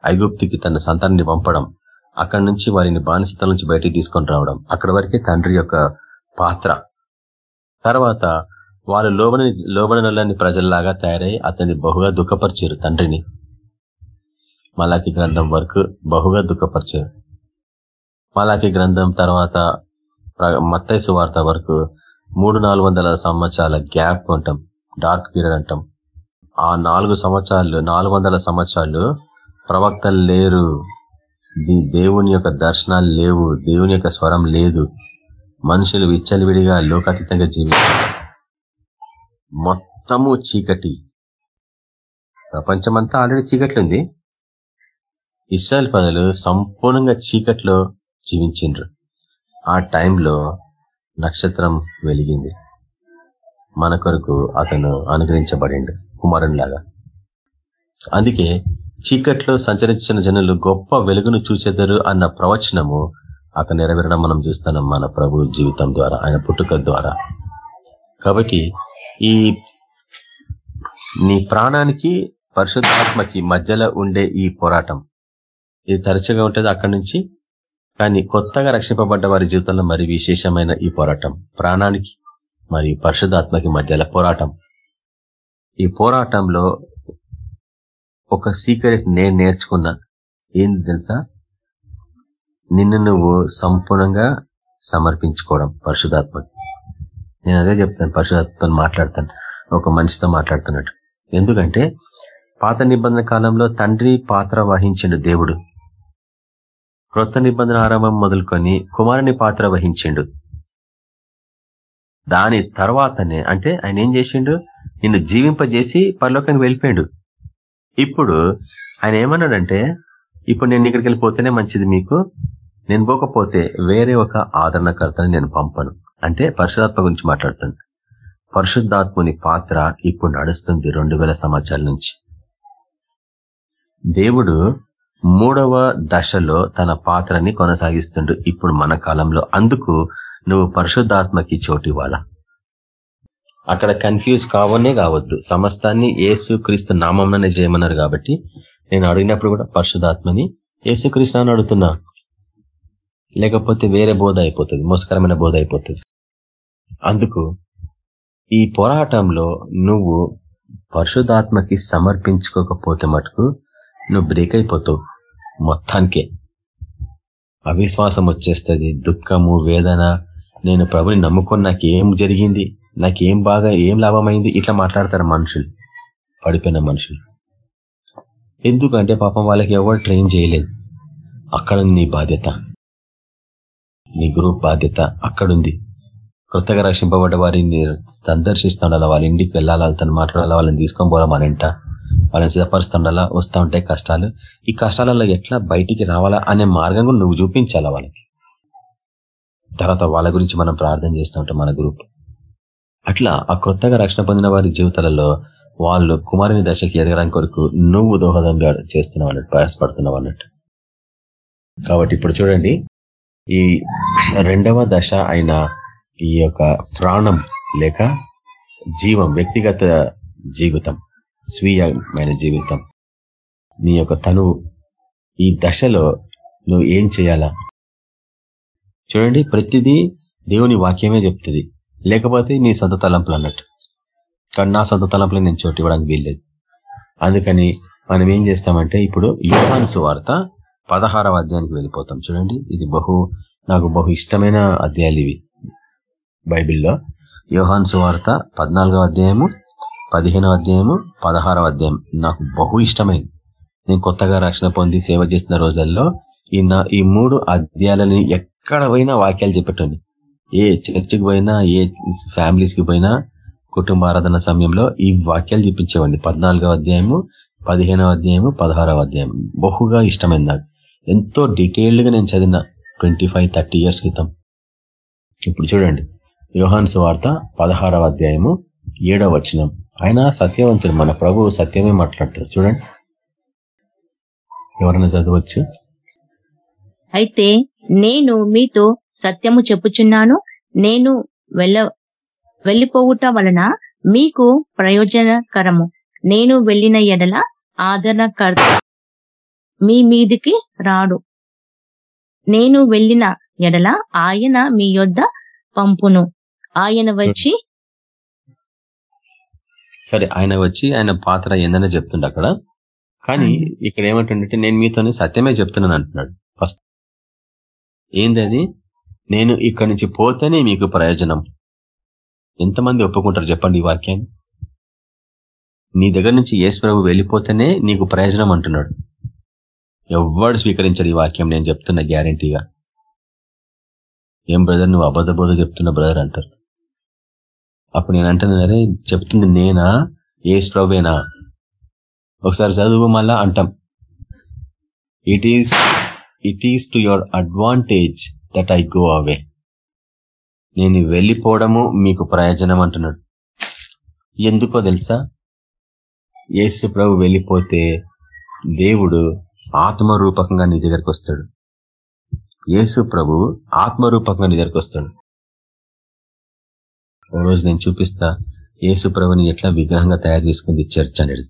ఐగుప్తికి తన సంతానాన్ని పంపడం అక్కడి నుంచి వారిని బానిసత నుంచి బయటికి తీసుకొని రావడం అక్కడి వరకే తండ్రి యొక్క పాత్ర. తర్వాత వారు లోబని లోబడినోళ్ళని ప్రజల్లాగా తయారై అతన్ని బహుగా దుఃఖపరిచారు తండ్రిని. మలాకి గ్రంథం వరకు బహుగా దుఃఖపరిచారు. మలాకి గ్రంథం తర్వాత మత్తైసు వార్త వరకు మూడు నాలుగు వందల సంవత్సరాల గ్యాప్ అంటాం. డార్క్ పీరియడ్ అంటాం. ఆ నాలుగు సంవత్సరాలు నాలుగు వందల సంవత్సరాలు ప్రవక్తలు లేరు. దేవుని యొక్క దర్శనాలు లేవు. దేవుని యొక్క స్వరం లేదు. మనుషులు విచ్చలివిడిగా లోకాతీతంగా జీవిస్తారు. మొత్తము చీకటి. ప్రపంచమంతా ఆల్రెడీ చీకట్లుంది ఇస్రాయల్ పదలు సంపూర్ణంగా చీకట్లో జీవించిండ్రు. ఆ టైంలో నక్షత్రం వెలిగింది. మన కొరకు అతను అనుగ్రహించబడిండు కుమారునిలాగా. అందుకే చీకట్లో సంచరించిన జనులు గొప్ప వెలుగును చూచెదరు అన్న ప్రవచనము అక్కడ నెరవేరడం మనం చూస్తున్నాం మన ప్రభు జీవితం ద్వారా ఆయన పుట్టుక ద్వారా. కాబట్టి ఈ నీ ప్రాణానికి పరిశుద్ధాత్మకి మధ్యలో ఉండే ఈ పోరాటం ఇది తరచుగా ఉంటుంది అక్కడి నుంచి? కానీ కొత్తగా రక్షింపబడ్డ వారి జీవితంలో మరి విశేషమైన ఈ పోరాటం ప్రాణానికి మరి పరిశుధాత్మకి మధ్యలో పోరాటం. ఈ పోరాటంలో ఒక సీక్రెట్ నేను నేర్చుకున్నా. ఏంది తెలుసా? నిన్ను నువ్వు సంపూర్ణంగా సమర్పించుకోవడం పరిశుధాత్మకి నేను అదే చెప్తాను పరిశుధాత్మతో మాట్లాడతాను ఒక మనిషితో మాట్లాడుతున్నట్టు. ఎందుకంటే పాత నిబంధన కాలంలో తండ్రి పాత్ర వహించిండు దేవుడు. క్రొత్త నిబంధన ఆరంభం మొదలుకొని కుమారుని పాత్ర వహించిండు. దాని తర్వాతనే అంటే ఆయన ఏం చేసిండు? నిన్ను జీవింపజేసి పరలోకానికి వెళ్ళిపోయాడు. ఇప్పుడు ఆయన ఏమన్నాడంటే ఇప్పుడు నేను ఇక్కడికి వెళ్ళిపోతేనే మంచిది మీకు. నేను పోకపోతే వేరే ఒక ఆదరణకర్తని నేను పంపను. అంటే పరిశుధాత్మ గురించి మాట్లాడుతాను పరిశుద్ధాత్ముని పాత్ర ఇప్పుడు నడుస్తుంది రెండు వేల సంవత్సరాల నుంచి. దేవుడు మూడవ దశలో తన పాత్రని కొనసాగిస్తుండు ఇప్పుడు మన కాలంలో. అందుకు నువ్వు పరిశుద్ధాత్మకి చోటు ఇవ్వాలా? అక్కడ కన్ఫ్యూజ్ కావనే కావద్దు. సమస్తాన్ని ఏసు క్రీస్తు నామంలోనే చేయమన్నారు కాబట్టి నేను అడిగినప్పుడు కూడా పరిశుధాత్మని ఏసుక్రీస్తు అని అడుగుతున్నా. లేకపోతే వేరే బోధ అయిపోతుంది మోసకరమైన బోధ అయిపోతుంది. అందుకు ఈ పోరాటంలో నువ్వు పరిశుధాత్మకి సమర్పించుకోకపోతే మటుకు నువ్వు బ్రేక్ అయిపోతావు. మొత్తానికే. అవిశ్వాసం వచ్చేస్తుంది దుఃఖము వేదన. నేను ప్రభుని నమ్ముకొని నాకు ఏం జరిగింది నాకు ఏం బాగా ఏం లాభమైంది? ఇట్లా మాట్లాడతారు మనుషులు. పడిపోయిన మనుషులు. ఎందుకంటే పాపం వాళ్ళకి ఎవరు ట్రైన్ చేయలేదు. అక్కడ నీ బాధ్యత. నీ గ్రూప్ బాధ్యత అక్కడుంది. కృతగా రక్షింపబడ్డ వారిని సందర్శిస్తుండాలా వాళ్ళ ఇంటికి వెళ్ళాలా వాళ్ళతో మాట్లాడాలి వాళ్ళని తీసుకొని పోవాలి మన ఇంట వాళ్ళని సిద్ధపరుస్తుండాలా వస్తూ ఉంటాయి కష్టాలు. ఈ కష్టాలలో ఎట్లా బయటికి రావాలా అనే మార్గం కూడా నువ్వు చూపించాలా వాళ్ళకి? తర్వాత వాళ్ళ గురించి మనం ప్రార్థన చేస్తూ ఉంటాం మన గ్రూప్. అట్లా ఆ కొత్తగా రక్షణ పొందిన వారి జీవితాలలో వాళ్ళు కుమారుని దశకి ఎదగడానికి కొరకు నువ్వు దోహదం చేస్తున్నావు అన్నట్టు ప్రయాసపడుతున్నావు అన్నట్టు కాబట్టి ఇప్పుడు చూడండి ఈ రెండవ దశ అయిన ఈ యొక్క ప్రాణం లేక జీవం వ్యక్తిగత జీవితం. స్వీయమైన జీవితం. నీ యొక్క తనువు ఈ దశలో నువ్వు ఏం చేయాలా? చూడండి ప్రతిదీ దేవుని వాక్యమే చెప్తుంది. లేకపోతే నీ సొంత తలంపులు అన్నట్టు. కానీ నా సొంత తలంపులు నేను చోటు ఇవ్వడానికి వీల్లేదు. అందుకని మనం ఏం చేస్తామంటే ఇప్పుడు యోహాన్సు వార్త పదహారవ అధ్యాయానికి వెళ్ళిపోతాం. చూడండి ఇది బహు నాకు బహు ఇష్టమైన అధ్యాయాలు ఇవి. బైబిల్లో యోహాన్సు వార్త పద్నాలుగవ అధ్యాయము పదిహేనవ అధ్యాయము పదహారవ అధ్యాయం. నాకు బహు ఇష్టమైంది. నేను కొత్తగా రక్షణ పొంది సేవ చేసిన రోజుల్లో ఈ ఈ మూడు అధ్యాయాలని ఎక్కడ పోయినా వాక్యాలు చెప్పేటండి ఏ చర్చికి పోయినా ఏ ఫ్యామిలీస్కి పోయినా కుటుంబ ఆరాధన సమయంలో ఈ వాక్యాలు చూపించేవండి పద్నాలుగవ అధ్యాయము పదిహేనవ అధ్యాయము పదహారవ అధ్యాయం. బహుగా ఇష్టమైంది నాకు. ఎంతో డీటెయిల్డ్గా నేను చదివిన ట్వంటీ ఫైవ్ థర్టీ ఇయర్స్ క్రితం. ఇప్పుడు చూడండి. యోహాన్స్ వార్త పదహారవ అధ్యాయము ఏడవ వచనం. ఆయన సత్యవంతుడు మన ప్రభు సత్యమే మాట్లాడతాడు. చూడండి. ఎవరైనా చదవచ్చు? అయితే నేను మీతో సత్యము చెప్పుచున్నాను. నేను వెళ్ళ వెళ్ళిపోవుట వలన మీకు ప్రయోజనకరము. నేను వెళ్ళిన ఎడల ఆదరణకర్త మీ మీదికి రాడు. నేను వెళ్ళిన ఎడల ఆయన మీ యొద్ద పంపును. ఆయన వచ్చి సరే ఆయన వచ్చి ఆయన పాత్ర ఏందని చెప్తుండ అక్కడ. కానీ ఇక్కడ ఏమంటుండే నేను మీతోనే సత్యమే చెప్తున్నాను అంటున్నాడు. ఫస్ట్ ఏంది నేను ఇక్కడి నుంచి పోతేనే మీకు ప్రయోజనం. ఎంతమంది ఒప్పుకుంటారు చెప్పండి ఈ వాక్యాన్ని? నీ దగ్గర నుంచి ఏసు ప్రభు వెళ్ళిపోతేనే నీకు ప్రయోజనం అంటున్నాడు. ఎవ్వడు స్వీకరించారు ఈ వాక్యం నేను చెప్తున్నా గ్యారంటీగా. ఏం బ్రదర్ నువ్వు అబద్ధ బోధ చెప్తున్న బ్రదర్ అంటారు. అప్పుడు నేను అంటున్నారే చెప్తుంది నేనా? ఏసు ప్రభువేనా ఒకసారి చదువు మళ్ళా అంటాం. It is it is to your advantage that I go away నేను వెళ్ళిపోవడము మీకు ప్రయోజనం అంటున్నాడు. ఎందుకో తెలుసా? ఏసు ప్రభు వెళ్ళిపోతే దేవుడు ఆత్మరూపకంగా నీ దగ్గరికి వస్తాడు. యేసు ప్రభు ఆత్మరూపకంగా నీ దగ్గరికి వస్తాడు. ఓ రోజు నేను చూపిస్తా యేసు ప్రభుని ఎట్లా విగ్రహంగా తయారు చేసుకుంది చర్చ్ అనేది.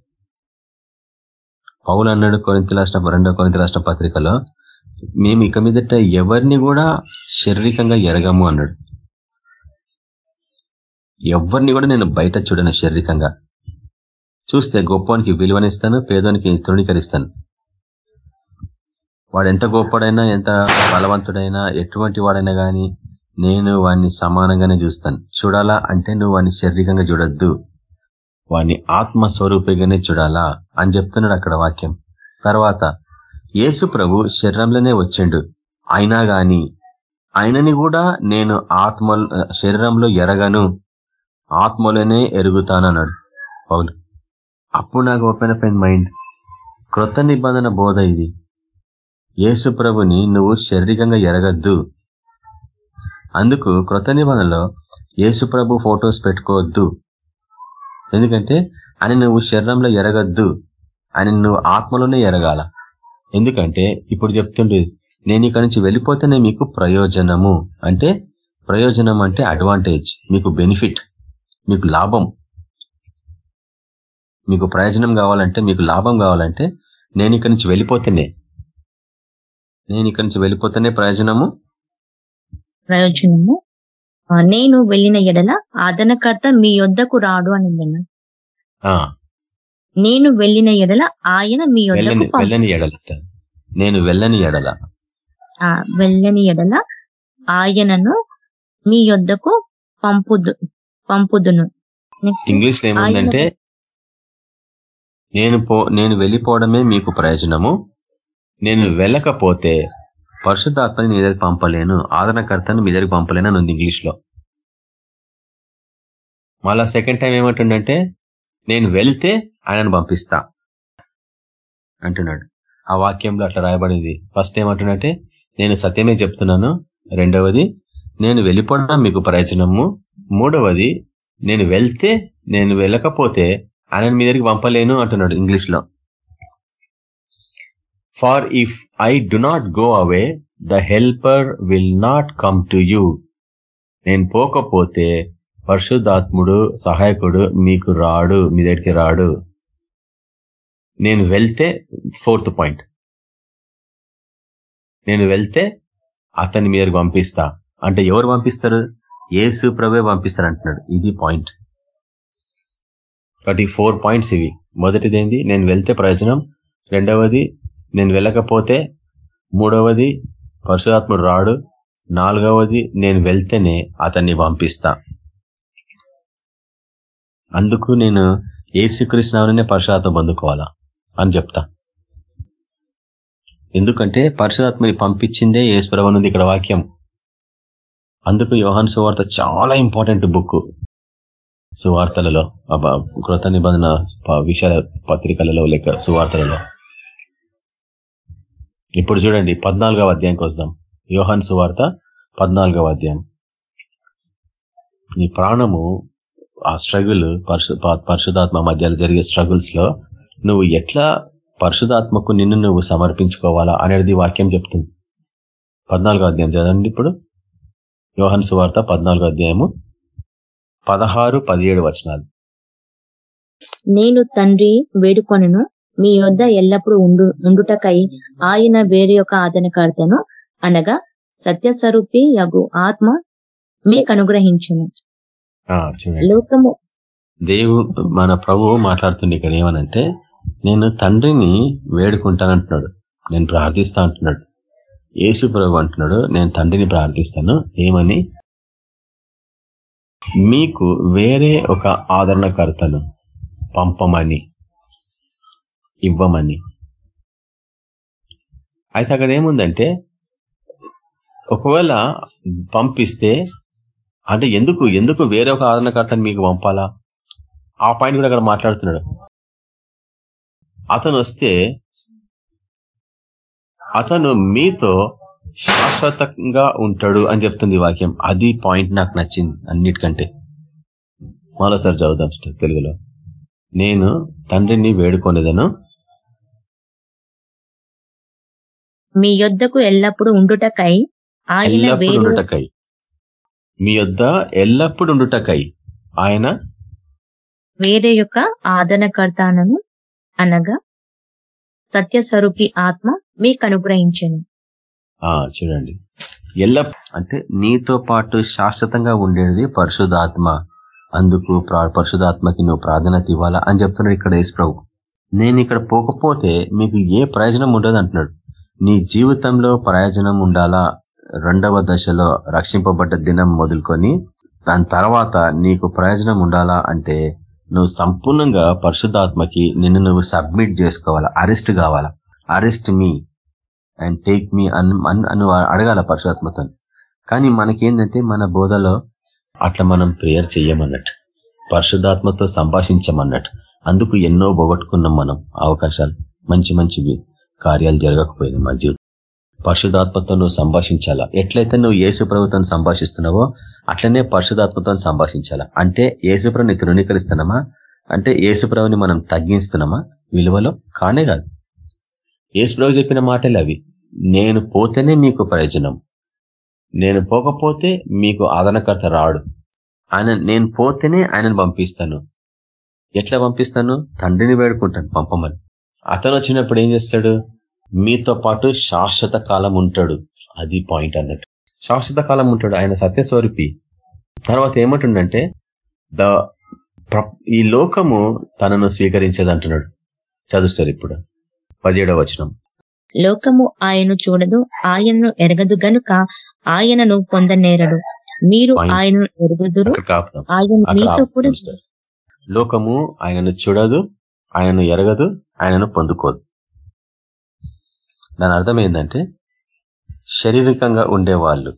పౌలు అన్నాడు కొరింత రాష్ట్ర రెండో కొరింత రాష్ట్ర పత్రికలో మేము ఇక మీదట ఎవరిని కూడా శారీరకంగా ఎరగము అన్నాడు. ఎవరిని కూడా నేను బయట చూడను శారీరకంగా. చూస్తే గొప్పవానికి విలువనిస్తాను పేదవానికి తృణీకరిస్తాను. వాడు ఎంత గొప్పడైనా ఎంత బలవంతుడైనా ఎటువంటి వాడైనా కానీ నేను వాడిని సమానంగానే చూస్తాను. చూడాలా అంటే నువ్వు వాడిని శారీరకంగా చూడొద్దు. వాడిని ఆత్మస్వరూపిగానే చూడాలా అని చెప్తున్నాడు అక్కడ వాక్యం. తర్వాత యేసు ప్రభు శరీరంలోనే వచ్చిండు. అయినా గాని ఆయనని కూడా నేను ఆత్మ శరీరంలో ఎరగను. ఆత్మలోనే ఎరుగుతానన్నాడు పౌలు. అప్పుడు నాకు ఓపెన్ అయిపోయింది మైండ్. క్రొత్త నిబంధన బోధ ఇది. యేసు ప్రభుని నువ్వు శారీరకంగా ఎరగద్దు. అందుకు క్రొత్త నిబంధనలో యేసుప్రభు ఫొటోస్ పెట్టుకోవద్దు. ఎందుకంటే ఆయన నువ్వు శరీరంలో ఎరగద్దు. ఆయన నువ్వు ఆత్మలోనే ఎరగాల. ఎందుకంటే ఇప్పుడు చెప్తుండే నేను ఇక్కడి నుంచి వెళ్ళిపోతేనే మీకు ప్రయోజనము. అంటే ప్రయోజనం అంటే అడ్వాంటేజ్ మీకు బెనిఫిట్ మీకు లాభం. మీకు ప్రయోజనం కావాలంటే మీకు లాభం కావాలంటే నేను ఇక్కడి నుంచి వెళ్ళిపోతేనే నేను ఇక్కడి నుంచి వెళ్ళిపోతేనే ప్రయోజనము. ప్రయోజనము. నేను వెళ్ళిన ఎడల ఆదరణకర్త మీ యొద్దకు రాడు అని నేను వెళ్ళిన ఎడల ఆయన మీ యొద్దకు వెళ్ళని ఎడల నేను వెళ్ళని ఎడల. వెళ్ళని ఎడల ఆయనను మీ యొద్దకు పంపుదు పంపుదును. ఇంగ్లీష్ ఏముందంటే నేను పో నేను వెళ్ళిపోవడమే మీకు ప్రయోజనము. నేను వెళ్ళకపోతే పరిశుద్ధాత్మని మీ దగ్గరికి పంపలేను ఆదరణకర్తను మీ దగ్గరికి పంపలేను అని ఉంది ఇంగ్లీష్లో. మళ్ళా సెకండ్ టైం ఏమంటుండంటే నేను వెళ్తే ఆయనను పంపిస్తా అంటున్నాడు. ఆ వాక్యంలో అట్లా రాయబడింది. ఫస్ట్ ఏమంటున్నట్టే నేను సత్యమే చెప్తున్నాను. రెండవది నేను వెళ్ళిపోవడం మీకు ప్రయోజనము. మూడవది నేను వెళ్తే నేను వెళ్ళకపోతే ఆయన మీ దగ్గరికి పంపలేను అంటున్నాడు ఇంగ్లీష్లో. For if I do not go away the helper will not come to you నేను పోకపోతే పరిశుద్ధాత్ముడు సహాయకుడు మీకు రాడు మీ దగ్గరికి రాడు. నేను వెళ్తే ఫోర్త్ పాయింట్. నేను వెళ్తే అతన్ని మీరు పంపిస్తా. అంటే ఎవరు పంపిస్తారు? ఏసు ప్రభే పంపిస్తారు అంటున్నాడు. ఇది పాయింట్. కాబట్టి ఫోర్ పాయింట్స్ ఇవి. మొదటిది ఏంది? నేను వెళ్తే ప్రయోజనం. రెండవది నేను వెళ్ళకపోతే మూడవది పరశురాత్ముడు రాడు. నాలుగవది నేను వెళ్తేనే అతన్ని పంపిస్తా. అందుకు నేను ఏసుకృష్ణనే పరశురాత్మ పొందుకోవాలా అని చెప్తా. ఎందుకంటే పరశురాత్మని పంపించిందే ఏసుప్రభనుంది ఇక్కడ వాక్యం. అందుకు యోహాన్ సువార్త చాలా ఇంపార్టెంట్ బుక్. సువార్తలలో కృత నిబంధన విషయాల పత్రికలలో లేక సువార్తలలో. ఇప్పుడు చూడండి పద్నాలుగవ అధ్యాయంకి వస్తాం యోహాన్ సువార్త పద్నాలుగవ అధ్యాయం. నీ ప్రాణము ఆ స్ట్రగుల్ పరిశుధాత్మ మధ్యలో జరిగే స్ట్రగుల్స్లో నువ్వు ఎట్లా పరిశుధాత్మకు నిన్ను నువ్వు సమర్పించుకోవాలా అనేది వాక్యం చెప్తుంది. పద్నాలుగో అధ్యాయం చదవండి ఇప్పుడు. యోహన్ సువార్త పద్నాలుగో అధ్యాయము పదహారు పదిహేడు వచనాలు. నేను తండ్రి వేడుకొనను మీ యొద్ద ఎల్లప్పుడూ ఉండు ఉండుటకై ఆయన వేరే యొక్క ఆదరణకర్తను అనగా సత్యస్వరూపి యగు ఆత్మ మీకు అనుగ్రహించును. లోకము దేవు మన ప్రభు మాట్లాడుతుంది ఇక్కడ ఏమనంటే నేను తండ్రిని వేడుకుంటానంటున్నాడు. నేను ప్రార్థిస్తా అంటున్నాడు. యేసు ప్రభు అంటున్నాడు నేను తండ్రిని ప్రార్థిస్తాను. ఏమని? మీకు వేరే ఒక ఆదరణకర్తను పంపమని. ఇవ్వమని. అయితే అక్కడ ఏముందంటే ఒకవేళ పంపిస్తే అంటే ఎందుకు ఎందుకు వేరే ఒక ఆదరణకర్తను మీకు పంపాలా? ఆ పాయింట్ కూడా అక్కడ మాట్లాడుతున్నాడు. అతను వస్తే అతను మీతో శాశ్వతంగా ఉంటాడు అని చెప్తుంది వాక్యం. అది పాయింట్ నాకు నచ్చింది అన్నిటికంటే. మరోసారి చదువుదాం తెలుగులో. నేను తండ్రిని వేడుకొనేదను మీ యొద్దకు ఎల్లప్పుడు ఉండుటకై ఆయన ఉండుటకై. మీ యొద్ద ఎల్లప్పుడు ఉండుటకై ఆయన వేరే యొక్క ఆదరణకర్తనను అనగా సత్యస్వరూపి ఆత్మ మీకు అనుగ్రహించను. చూడండి. ఎల్ల అంటే నీతో పాటు శాశ్వతంగా ఉండేది పరిశుధాత్మ అందుకు పరిశుధాత్మకి నువ్వు ప్రాధాన్యత ఇవ్వాలా అని చెప్తున్నాడు ఇక్కడ ప్రభు నేను ఇక్కడ పోకపోతే మీకు ఏ ప్రయోజనం ఉండదు అంటున్నాడు. నీ జీవితంలో ప్రయోజనం ఉండాలా? రెండవ దశలో రక్షింపబడ్డ దినం మొదలుకొని దాని తర్వాత నీకు ప్రయోజనం ఉండాలా అంటే నువ్వు సంపూర్ణంగా పరిశుద్ధాత్మకి నిన్ను నువ్వు సబ్మిట్ చేసుకోవాలా? అరెస్ట్ కావాలా? Arrest me. And take me on అని అడగాల పరిశుధాత్మతో కానీ మనకేంటంటే మన బోధలో అట్లా మనం ప్రేయర్ చెయ్యమన్నట్టు పరిశుద్ధాత్మతో సంభాషించమన్నట్టు అందుకు ఎన్నో పోగొట్టుకున్నాం మనం అవకాశాలు మంచి మంచి కార్యాలు జరగకపోయింది మా జీవితం. పరిశుధాత్మతో నువ్వు సంభాషించాలా? ఎట్లయితే నువ్వు యేసు ప్రభుత్వం సంభాషిస్తున్నావో అట్లనే పరిశుధాత్మతో సంభాషించాలా? అంటే ఏసుప్రభుని తృణీకరిస్తున్నామా? అంటే ఏసుప్రభుని మనం తగ్గిస్తున్నామా విలువలో? కానే కాదు. ఏసుప్రభు చెప్పిన మాటలు అవి. నేను పోతేనే మీకు ప్రయోజనం. నేను పోకపోతే మీకు ఆదరణకర్త రాడు. ఆయన నేను పోతేనే ఆయనను పంపిస్తాను. ఎట్లా పంపిస్తాను? తండ్రిని వేడుకుంటాను పంపమని. అతను వచ్చినప్పుడు ఏం చేస్తాడు? మీతో పాటు శాశ్వత కాలం ఉంటాడు. అది పాయింట్ అన్నట్టు. శాశ్వత కాలం ఉంటాడు. ఆయన సత్యస్వరూపి. తర్వాత ఏమంటుండంటే ద ఈ లోకము తనను స్వీకరించదు అంటున్నాడు చదువుస్తారు ఇప్పుడు. పదిహేడవ వచనం. లోకము ఆయను చూడదు ఆయనను ఎరగదు గనుక ఆయనను పొందనేరడు. మీరు ఆయనను ఎరుగుదురు ఆయన మీతో కూడా లోకము ఆయనను చూడదు ఆయనను ఎరగదు ఆయనను పొందుకోదు. దాని అర్థం ఏంటంటే శారీరకంగా ఉండేవాళ్ళు.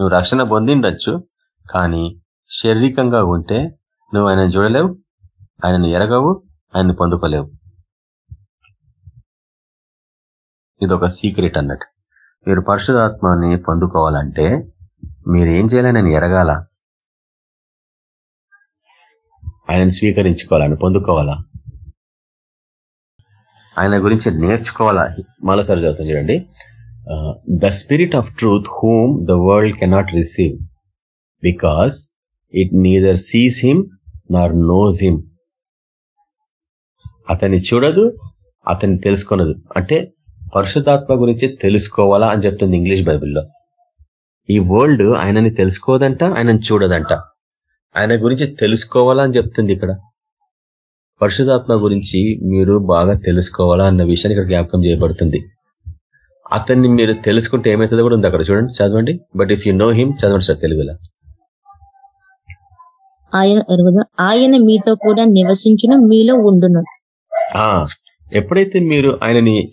నువ్వు రక్షణ పొందిండొచ్చు కానీ శారీరకంగా ఉంటే నువ్వు ఆయనను చూడలేవు ఆయనను ఎరగవు ఆయన్ని పొందుకోలేవు. ఇది ఒక సీక్రెట్ అన్నట్టు. మీరు పరిశుధాత్మని పొందుకోవాలంటే మీరు ఏం చేయాలని నేను ఎరగాల? ఆయనను స్వీకరించుకోవాలని పొందుకోవాలా? ఆయన గురించి నేర్చుకోవాలా? మరోసారి చదువుతాం చూడండి. The spirit of truth whom the world cannot receive because it neither sees him nor knows him అతన్ని చూడదు అతన్ని తెలుసుకొనదు. అంటే పరిశుధాత్మ గురించి తెలుసుకోవాలా అని చెప్తుంది ఇంగ్లీష్ బైబిల్లో. ఈ వరల్డ్ ఆయనని తెలుసుకోదంట ఆయనని చూడదంట. ఆయన గురించి తెలుసుకోవాలా అని చెప్తుంది ఇక్కడ. పరిశుధాత్మ గురించి మీరు బాగా తెలుసుకోవాలా అన్న విషయాన్ని ఇక్కడ జ్ఞాపకం చేయబడుతుంది. అతన్ని మీరు తెలుసుకుంటే ఏమవుతుందో కూడా ఉంది అక్కడ చూడండి చదవండి. But if you know him చదవండి సార్ తెలుగులో. ఆయన ఎరుగుదు ఆయన మీతో కూడా నివసించును మీలో ఉండును. ఎప్పుడైతే మీరు ఆయనని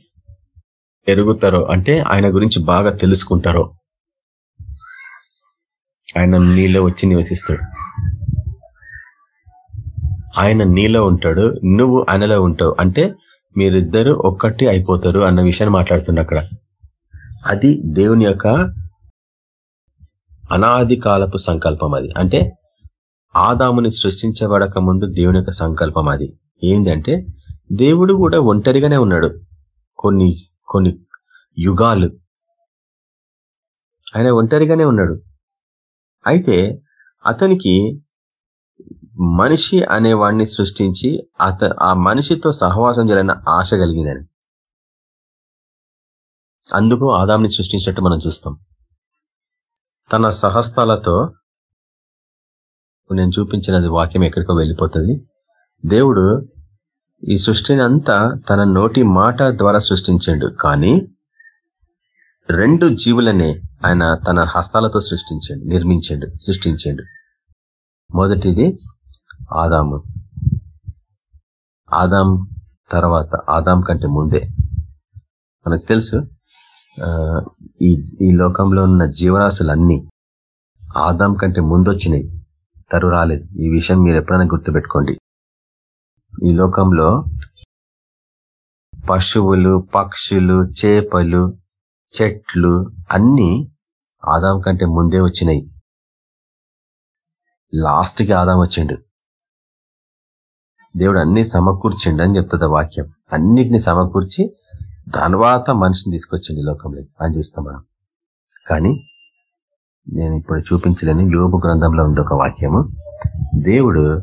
ఎరుగుతారో అంటే ఆయన గురించి బాగా తెలుసుకుంటారో ఆయన నీలో వచ్చి నివసిస్తాడు. ఆయన నీలో ఉంటాడు నువ్వు ఆయనలో ఉంటావు. అంటే మీరిద్దరు ఒక్కటి అయిపోతారు అన్న విషయాన్ని మాట్లాడుతున్నా అక్కడ. అది దేవుని యొక్క అనాది కాలపు సంకల్పం అది. అంటే ఆదాముని సృష్టించబడక ముందు దేవుని యొక్క సంకల్పం అది. ఏంటంటే దేవుడు కూడా ఒంటరిగానే ఉన్నాడు. కొన్ని కొన్ని యుగాలు ఆయన ఒంటరిగానే ఉన్నాడు. అయితే అతనికి మనిషి అనేవాడిని సృష్టించి అత ఆ మనిషితో సహవాసం చేయాలన్న ఆశ కలిగిందని. అందుకు ఆదాంని సృష్టించినట్టు మనం చూస్తాం. తన సహస్తాలతో నేను చూపించినది వాక్యం ఎక్కడికో వెళ్ళిపోతుంది. దేవుడు ఈ సృష్టిని అంతా తన నోటి మాట ద్వారా సృష్టించాడు. కానీ రెండు జీవులనే ఆయన తన హస్తాలతో సృష్టించాడు నిర్మించాడు సృష్టించాడు. మొదటిది ఆదాము. ఆదాం తర్వాత ఆదాం కంటే ముందే. మనకు తెలుసు ఈ ఈ లోకంలో ఉన్న జీవరాశులన్నీ ఆదాం కంటే ముందొచ్చినాయి. తరు రాలేదు. ఈ విషయం మీరు ఎప్పుడైనా గుర్తుపెట్టుకోండి. ఈ లోకంలో పశువులు పక్షులు చేపలు చెట్లు అన్నీ ఆదాం కంటే ముందే వచ్చినాయి. లాస్ట్కి ఆదాం వచ్చిండు. దేవుడు అన్ని సమకూర్చిండు అని చెప్తుంది వాక్యం. అన్నిటిని సమకూర్చి తర్వాత మనిషిని తీసుకొచ్చిండు లోకంలోకి. అని చూస్తాం మనం. కానీ నేను ఇప్పుడు చూపించలేని యోగు గ్రంథంలో ఉంది ఒక వాక్యము. దేవుడు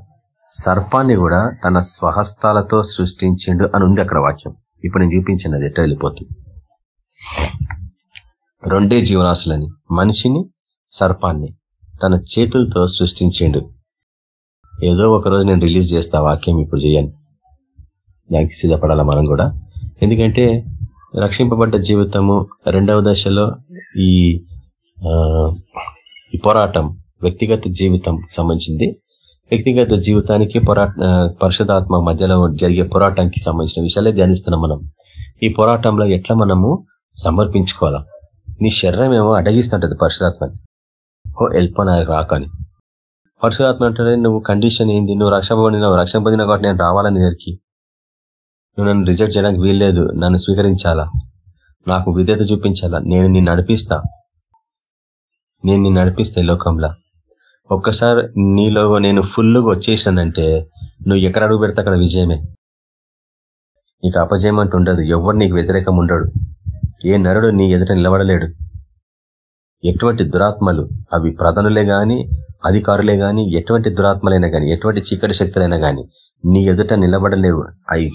సర్పాన్ని కూడా తన స్వహస్తాలతో సృష్టించిండు అని ఉంది అక్కడ వాక్యం. ఇప్పుడు నేను చూపించిన అది ఎట్ట వెళ్ళిపోతుంది? రెండే జీవరాశులని మనిషిని సర్పాన్ని తన చేతులతో సృష్టించిండు. ఏదో ఒక రోజు నేను రిలీజ్ చేస్తా వాక్యం ఇప్పుడు చేయను. దానికి సిద్ధపడాల మనం కూడా. ఎందుకంటే రక్షింపబడ్డ జీవితము రెండవ దశలో ఈ పోరాటం వ్యక్తిగత జీవితం సంబంధించింది. వ్యక్తిగత జీవితానికి పోరాట పరిశుధాత్మ మధ్యలో జరిగే పోరాటానికి సంబంధించిన విషయాలే ధ్యానిస్తున్నాం మనం. ఈ పోరాటంలో ఎట్లా మనము సమర్పించుకోవాలా? నీ శరీరం ఏమో అడగిస్తుంటది పరిశుధాత్మని ఓ వెళ్ళిపోనా రాకని. పరిశుధాత్మ అంటే నువ్వు కండిషన్ ఏంది? నువ్వు రక్షణ పొందినావు. రక్షణ పొందిన కాబట్టి నేను రావాలని దగ్గరికి నువ్వు నన్ను రిజెక్ట్ చేయడానికి వీల్లేదు. నన్ను స్వీకరించాలా? నాకు విధేత చూపించాలా? నేను నిన్ను నడిపిస్తా. నేను నిన్ను నడిపిస్తా ఈ లోకంలో. ఒక్కసారి నీలో నేను ఫుల్గా వచ్చేసానంటే నువ్వు ఎక్కడ అడుగు పెడితే అక్కడ విజయమే. నీకు అపజయం అంటూ ఉండదు. ఎవరు నీకు వ్యతిరేకం ఉండడు. ఏ నరుడు నీ ఎదుట నిలబడలేడు. ఎటువంటి దురాత్మలు? అవి ప్రధానులే కానీ అధికారులే కానీ ఎటువంటి దురాత్మలైనా కానీ ఎటువంటి చీకటి శక్తులైనా కానీ నీ ఎదుట నిలబడలేవు. అవి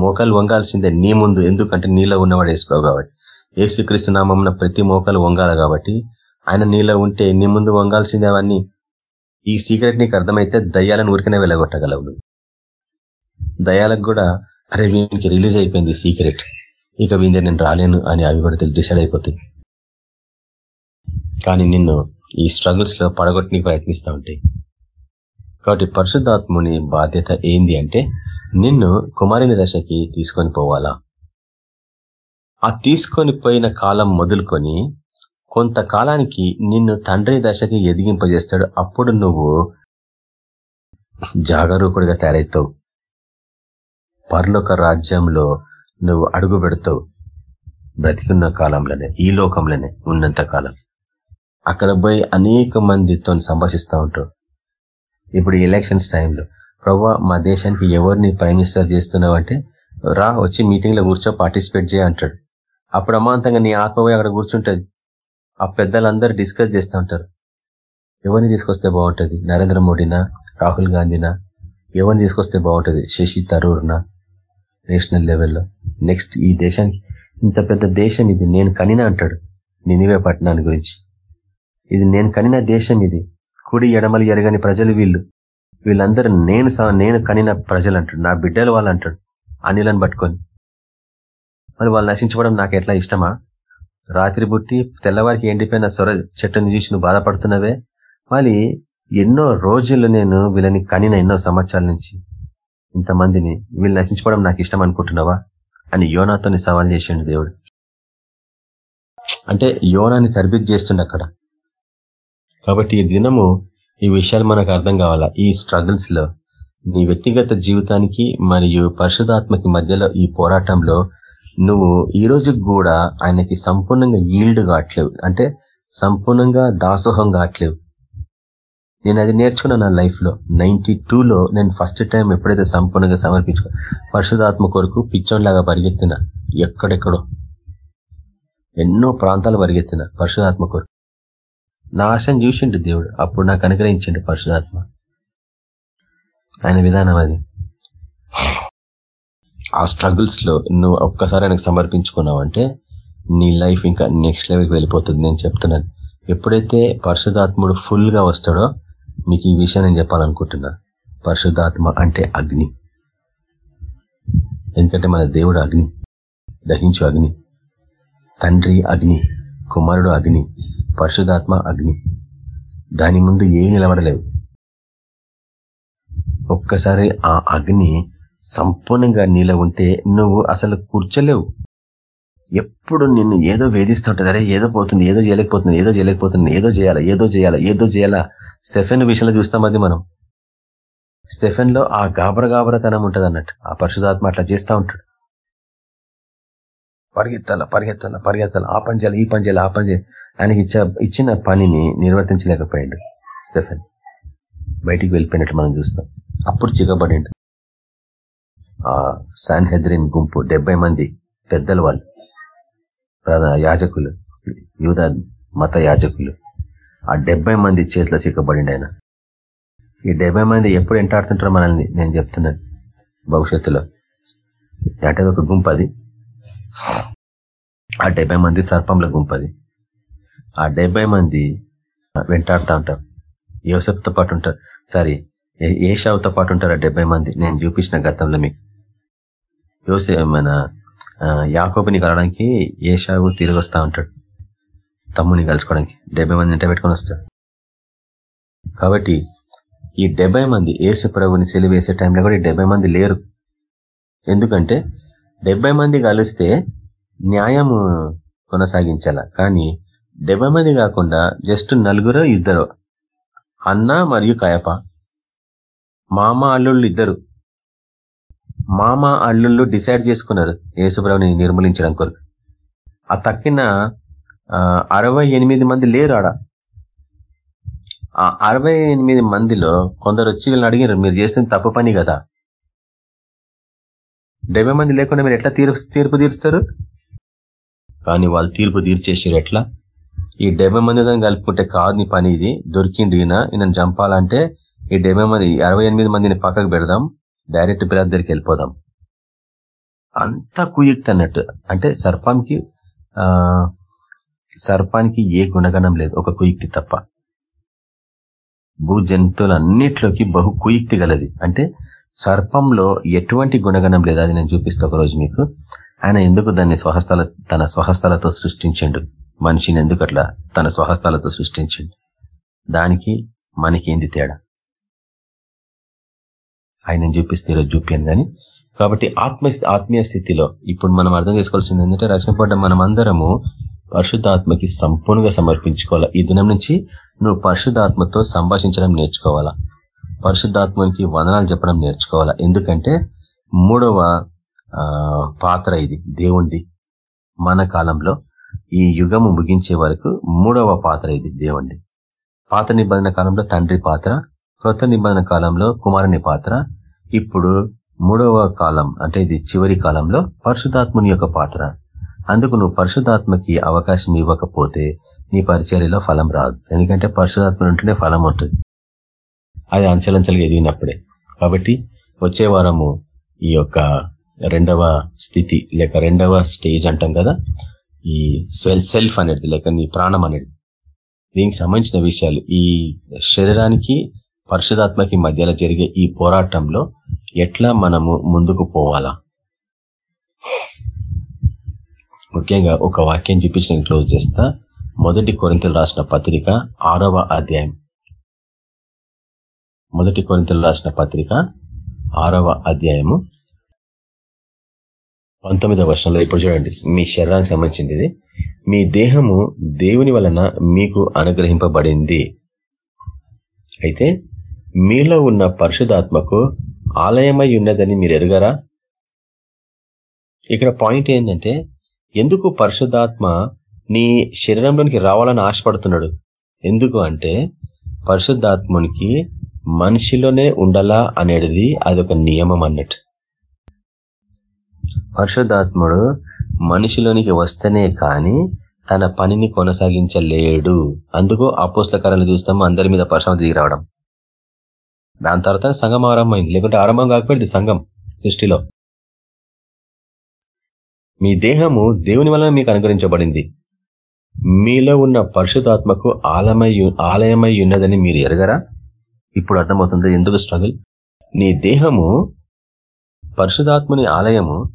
మోకాలు వంగాల్సిందే నీ ముందు. ఎందుకంటే నీలో ఉన్నవాడు వేసుకోవు కాబట్టి. ఏసుక్రీస్తు నామం ప్రతి మోకాలు వంగాల కాబట్టి ఆయన నీలో ఉంటే నీ ముందు వంగాల్సిందే అవన్నీ. ఈ సీక్రెట్ నీకు అర్థమైతే దయ్యాలను ఊరికనే వెళ్ళగొట్టగలవు దయాలకు కూడా అరే వీనికి రిలీజ్ అయిపోయింది సీక్రెట్. ఇక వీందే నేను రాలేను అని అవి కూడా డిసైడ్ అయిపోతాయి. కానీ నిన్ను ఈ స్ట్రగుల్స్లో పడగొట్టడానికి ప్రయత్నిస్తూ ఉంటాయి కాబట్టి పరిశుద్ధాత్ముని బాధ్యత ఏంది అంటే నిన్ను కుమారుని దశకి తీసుకొని పోవాలా? ఆ తీసుకొని పోయిన కాలం మొదలుకొని కొంతకాలానికి నిన్ను తండ్రి దశకి ఎదిగింపజేస్తాడు. అప్పుడు నువ్వు జాగరూకుడిగా తయారవుతావు పర్లోక రాజ్యంలో నువ్వు అడుగు పెడతావు బ్రతికున్న కాలంలోనే ఈ లోకంలోనే ఉన్నంత కాలం. అక్కడ పోయి అనేక మందితో సంభాషిస్తూ ఉంటాడు ఇప్పుడు ఎలక్షన్స్ టైంలో ప్రవ్వా మా దేశానికి ఎవరిని ప్రైమ్ మినిస్టర్ చేస్తున్నావు అంటే రా వచ్చి మీటింగ్లో కూర్చో పార్టిసిపేట్ చేయ అంటాడు. అప్పుడు అమాంతంగా నీ ఆత్మపోయి అక్కడ కూర్చుంటుంది. ఆ పెద్దలందరూ డిస్కస్ చేస్తూ ఉంటారు. ఎవరిని తీసుకొస్తే బాగుంటుంది? నరేంద్ర మోడీనా? రాహుల్ గాంధీనా? ఎవరిని తీసుకొస్తే బాగుంటుంది? శశి తరూర్నా? నేషనల్ లెవెల్లో. నెక్స్ట్ ఈ దేశానికి ఇంత పెద్ద దేశం ఇది. నేను కనిన అంటాడు. నినివే పట్టణాన్ని గురించి. ఇది నేను కనిన దేశం ఇది. కుడి ఎడమలు ఎరగని ప్రజలు వీళ్ళు. వీళ్ళందరూ నేను నేను కనిన ప్రజలు అంటాడు నా బిడ్డలు వాళ్ళు అంటాడు అనిలను పట్టుకొని. మరి వాళ్ళు నశించుకోవడం నాకు ఎట్లా ఇష్టమా? రాత్రి పుట్టి తెల్లవారికి ఎండిపోయిన సొర చెట్టుని చూసి నువ్వు బాధపడుతున్నవే? మళ్ళీ ఎన్నో రోజులు నేను వీళ్ళని కనిన ఎన్నో సంవత్సరాల నుంచి. ఇంతమందిని వీళ్ళు నశించుకోవడం నాకు ఇష్టం అనుకుంటున్నావా? అని యోనాతోని సవాల్ చేసిండు దేవుడు. అంటే యోనాన్ని తరబిత్ చేస్తుండ అక్కడ. కాబట్టి ఈ దినము ఈ విషయాలు మనకు అర్థం కావాలా? ఈ స్ట్రగుల్స్లో. నీ వ్యక్తిగత జీవితానికి మరియు పరిశుధాత్మకి మధ్యలో ఈ పోరాటంలో నువ్వు ఈ రోజు కూడా ఆయనకి సంపూర్ణంగా ఈల్డ్ కావట్లేవు. అంటే సంపూర్ణంగా దాసోహం కావట్లేవు. నేను అది నేర్చుకున్నాను నా లైఫ్లో. నైన్టీ లో నేను ఫస్ట్ టైం ఎప్పుడైతే సంపూర్ణంగా సమర్పించుకో పరిశుధాత్మ కొరకు పిచ్చోన్లాగా పరిగెత్తిన ఎక్కడెక్కడో. ఎన్నో ప్రాంతాలు పరిగెత్తిన పరిశుధాత్మ కొరకు. నా ఆశను చూసిండు దేవుడు. అప్పుడు నాకు అనుగ్రహించిండు పరిశుధాత్మ ఆయన విధానం అది. ఆ స్ట్రగుల్స్లో నువ్వు ఒక్కసారి ఆయనకు సమర్పించుకున్నావంటే నీ లైఫ్ ఇంకా నెక్స్ట్ లెవెల్కి వెళ్ళిపోతుంది నేను చెప్తున్నాను. ఎప్పుడైతే పరిశుధాత్ముడు ఫుల్గా వస్తాడో మీకు ఈ విషయం నేను చెప్పాలనుకుంటున్నా. పరిశుద్ధాత్మ అంటే అగ్ని. ఎందుకంటే మన దేవుడు అగ్ని. దహించు అగ్ని. తండ్రి అగ్ని. కుమారుడు అగ్ని పరిశుధాత్మ అగ్ని. దాని ముందు ఏమి నిలబడలేవు ఒక్కసారి ఆ అగ్ని సంపూర్ణంగా నీలో ఉంటే నువ్వు అసలు కూర్చోలేవు. ఎప్పుడు నిన్ను ఏదో వేధిస్తుంటది. అరే ఏదో పోతుంది ఏదో చేయలేకపోతుంది ఏదో చేయలేకపోతుంది ఏదో చేయాలా ఏదో చేయాలా ఏదో చేయాలా. స్టెఫెన్ విషయంలో చూస్తాం అది మనం. స్టెఫెన్లో ఆ గాబర గాబరతనం ఉంటుంది అన్నట్టు ఆ పరిశుధాత్మ అట్లా చేస్తూ ఉంటాడు. పరిగెత్తాల పరిగెత్తాల పరిగెత్తాల. ఆ పని చేయాలి ఈ పని చేయాలి ఆ పని చేయాలి. ఆయనకి ఇచ్చిన పనిని నిర్వర్తించలేకపోయాడు స్టెఫెన్. బయటికి వెళ్ళిపోయినట్టు మనం చూస్తాం. అప్పుడు చిగబడి ఆ శాన్ హెద్రిన్ గుంపు డెబ్బై మంది పెద్దలు వాళ్ళు ప్రధాన యాజకులు యూద మత యాజకులు. ఆ డెబ్బై మంది చేతిలో చిక్కబడి ఆయన. ఈ డెబ్బై మంది ఎప్పుడు ఎంటాడుతుంటారో మనల్ని నేను చెప్తున్నాను భవిష్యత్తులో. అంటే ఒక గుంపు అది. ఆ డెబ్బై మంది సర్పంల గుంపది. ఆ డెబ్బై మంది వెంటాడుతూ ఉంటారు. యోసెఫ్తో పాటు ఉంటారు. సారీ ఏషావుతో పాటు ఉంటారు ఆ డెబ్బై మంది. నేను చూపించిన గతంలో మీకు. యోసే మన యాకోబుని కలవడానికి ఏషావు తిరిగి వస్తా ఉంటాడు. తమ్ముని కలుసుకోవడానికి. డెబ్బై మంది ఇంట పెట్టుకొని వస్తాడు కాబట్టి ఈ డెబ్బై మంది ఏసు ప్రభుని సెలివేసే టైంలో కూడా ఈ డెబ్బై మంది లేరు. ఎందుకంటే డెబ్బై మంది కలిస్తే న్యాయము కొనసాగించాల. కానీ డెబ్బై మంది కాకుండా జస్ట్ నలుగురు ఇద్దరు. అన్న మరియు కయప. మామ అల్లుళ్ళు ఇద్దరు. మామ అల్లుళ్ళు డిసైడ్ చేసుకున్నారు యేసుబ్రావుని నిర్మూలించడం కొరకు. ఆ తక్కిన అరవై ఎనిమిది మంది లేరు ఆడ. ఆ అరవై ఎనిమిది మందిలో కొందరు వచ్చి వీళ్ళని అడిగారు మీరు చేసిన తప్పు పని కదా. డెబ్బై మంది లేకుండా మీరు ఎట్లా తీర్పు తీర్పు తీరుస్తారు? కానీ వాళ్ళు తీర్పు తీర్చేసారు ఎట్లా? ఈ డెబ్బై మంది దాన్ని కలుపుకుంటే కాదు నీ పని ఇది. దొరికిండు ఈయన ఈయన చంపాలంటే ఈ డెబ్బై మంది అరవై ఎనిమిది మందిని పక్కకు పెడదాం డైరెక్ట్ పిల్లల దగ్గరికి వెళ్ళిపోదాం. అంత కుయుక్తి అన్నట్టు. అంటే సర్పానికి ఆ సర్పానికి ఏ గుణగణం లేదు ఒక కుయుక్తి తప్ప. భూ జంతువులన్నిట్లోకి బహు కుయుక్తి గలది. అంటే సర్పంలో ఎటువంటి గుణగణం లేదు. అది నేను చూపిస్తా ఒకరోజు మీకు. ఆయన ఎందుకు దాన్ని స్వహస్తాల తన స్వహస్తాలతో సృష్టించిండు? మనిషిని ఎందుకు అట్లా తన స్వహస్తాలతో సృష్టించిండు? దానికి మనకి ఏంది తేడా? ఆయన చూపిస్తే ఈరోజు చూపాను కానీ. కాబట్టి ఆత్మ ఆత్మీయ స్థితిలో ఇప్పుడు మనం అర్థం చేసుకోవాల్సింది ఏంటంటే రక్షణ పడ్డ మనమందరము పరిశుద్ధాత్మకి సంపూర్ణంగా సమర్పించుకోవాలా? ఈ దినం నుంచి నువ్వు పరిశుద్ధాత్మతో సంభాషించడం నేర్చుకోవాలా? పరిశుద్ధాత్మనికి వందనాలు చెప్పడం నేర్చుకోవాలా? ఎందుకంటే మూడవ పాత్ర ఇది దేవుంది మన కాలంలో ఈ యుగము ముగించే వరకు మూడవ పాత్ర ఇది దేవుంది పాత నిబంధన కాలంలో తండ్రి పాత్ర కృత నిబంధన కాలంలో కుమారుని పాత్ర. ఇప్పుడు మూడవ కాలం అంటే ఇది చివరి కాలంలో పరిశుధాత్ముని యొక్క పాత్ర. అందుకు నువ్వు పరిశుధాత్మకి అవకాశం ఇవ్వకపోతే నీ పరిచర్యలో ఫలం రాదు. ఎందుకంటే పరిశుధాత్మ ఉంటేనే ఫలం ఉంటుంది. అది అంచలంచలుగా ఎదిగినప్పుడే. కాబట్టి వచ్చే వారము ఈ యొక్క రెండవ స్థితి లేక రెండవ స్టేజ్ అంటాం కదా ఈ స్వెల్ సెల్ఫ్ అనేది లేక నీ ప్రాణం అనేది. దీనికి సంబంధించిన విషయాలు ఈ శరీరానికి పరిశుధాత్మకి మధ్యలో జరిగే ఈ పోరాటంలో ఎట్లా మనము ముందుకు పోవాలా? ముఖ్యంగా ఒక వాక్యం చూపించిన క్లోజ్ చేస్తా. మొదటి కొరింతలు రాసిన పత్రిక ఆరవ అధ్యాయం. మొదటి కొరింతలు రాసిన పత్రిక ఆరవ అధ్యాయము. పంతొమ్మిదవ వర్షంలో ఇప్పుడు చూడండి మీ శరీరానికి సంబంధించింది ఇది. మీ దేహము దేవుని వలన మీకు అనుగ్రహింపబడింది. అయితే మీలో ఉన్న పరిశుధాత్మకు ఆలయమై ఉన్నదని మీరు ఎరుగరా? ఇక్కడ పాయింట్ ఏంటంటే ఎందుకు పరిశుద్ధాత్మ నీ శరీరంలోనికి రావాలని ఆశపడుతున్నాడు? ఎందుకు అంటే పరిశుద్ధాత్మునికి మనిషిలోనే ఉండాలా అనేది అదొక నియమం అన్నట్టు. పరిశుద్ధాత్ముడు మనిషిలోనికి వస్తేనే కానీ తన పనిని కొనసాగించలేడు. అందుకు అపోస్లకరణ చూస్తాము అందరి మీద పరిశ్రమ దిగి రావడం. దాని తర్వాత సంఘం ఆరంభమైంది. లేకుంటే ఆరంభం కాకపోయింది సంఘం సృష్టిలో. మీ దేహము దేవుని వలన మీకు అనుగ్రహించబడింది. మీలో ఉన్న పరిశుధాత్మకు ఆలమై ఆలయమై ఉన్నదని మీరు ఎరగరా? ఇప్పుడు అర్థమవుతుంది ఎందుకు స్ట్రగుల్ నీ దేహము పరిశుధాత్ముని ఆలయము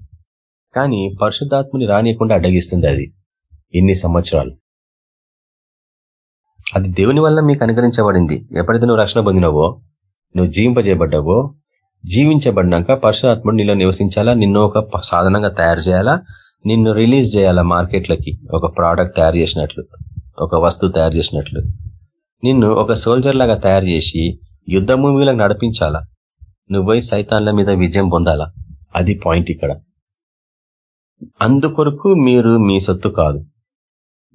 కానీ పరిశుద్ధాత్మని రానియకుండా అడ్డగిస్తుంది అది ఇన్ని సంవత్సరాలు. అది దేవుని వల్ల మీకు అనుకరించబడింది ఎప్పుడైతే నువ్వు రక్షణ పొందినవో నువ్వు జీవింపజేయబడ్డావో జీవించబడినాక పరశురాత్ముడు నీలో నివసించాలా? నిన్ను ఒక సాధనంగా తయారు చేయాలా? నిన్ను రిలీజ్ చేయాలా మార్కెట్లకి? ఒక ప్రోడక్ట్ తయారు చేసినట్లు ఒక వస్తువు తయారు చేసినట్లు. నిన్ను ఒక సోల్జర్ లాగా తయారు చేసి యుద్ధ వీళ్ళకి నడిపించాలా? నువ్వై సైతాన్ల మీద విజయం పొందాలా? అది పాయింట్ ఇక్కడ. అందుకొరకు మీరు మీ సొత్తు కాదు.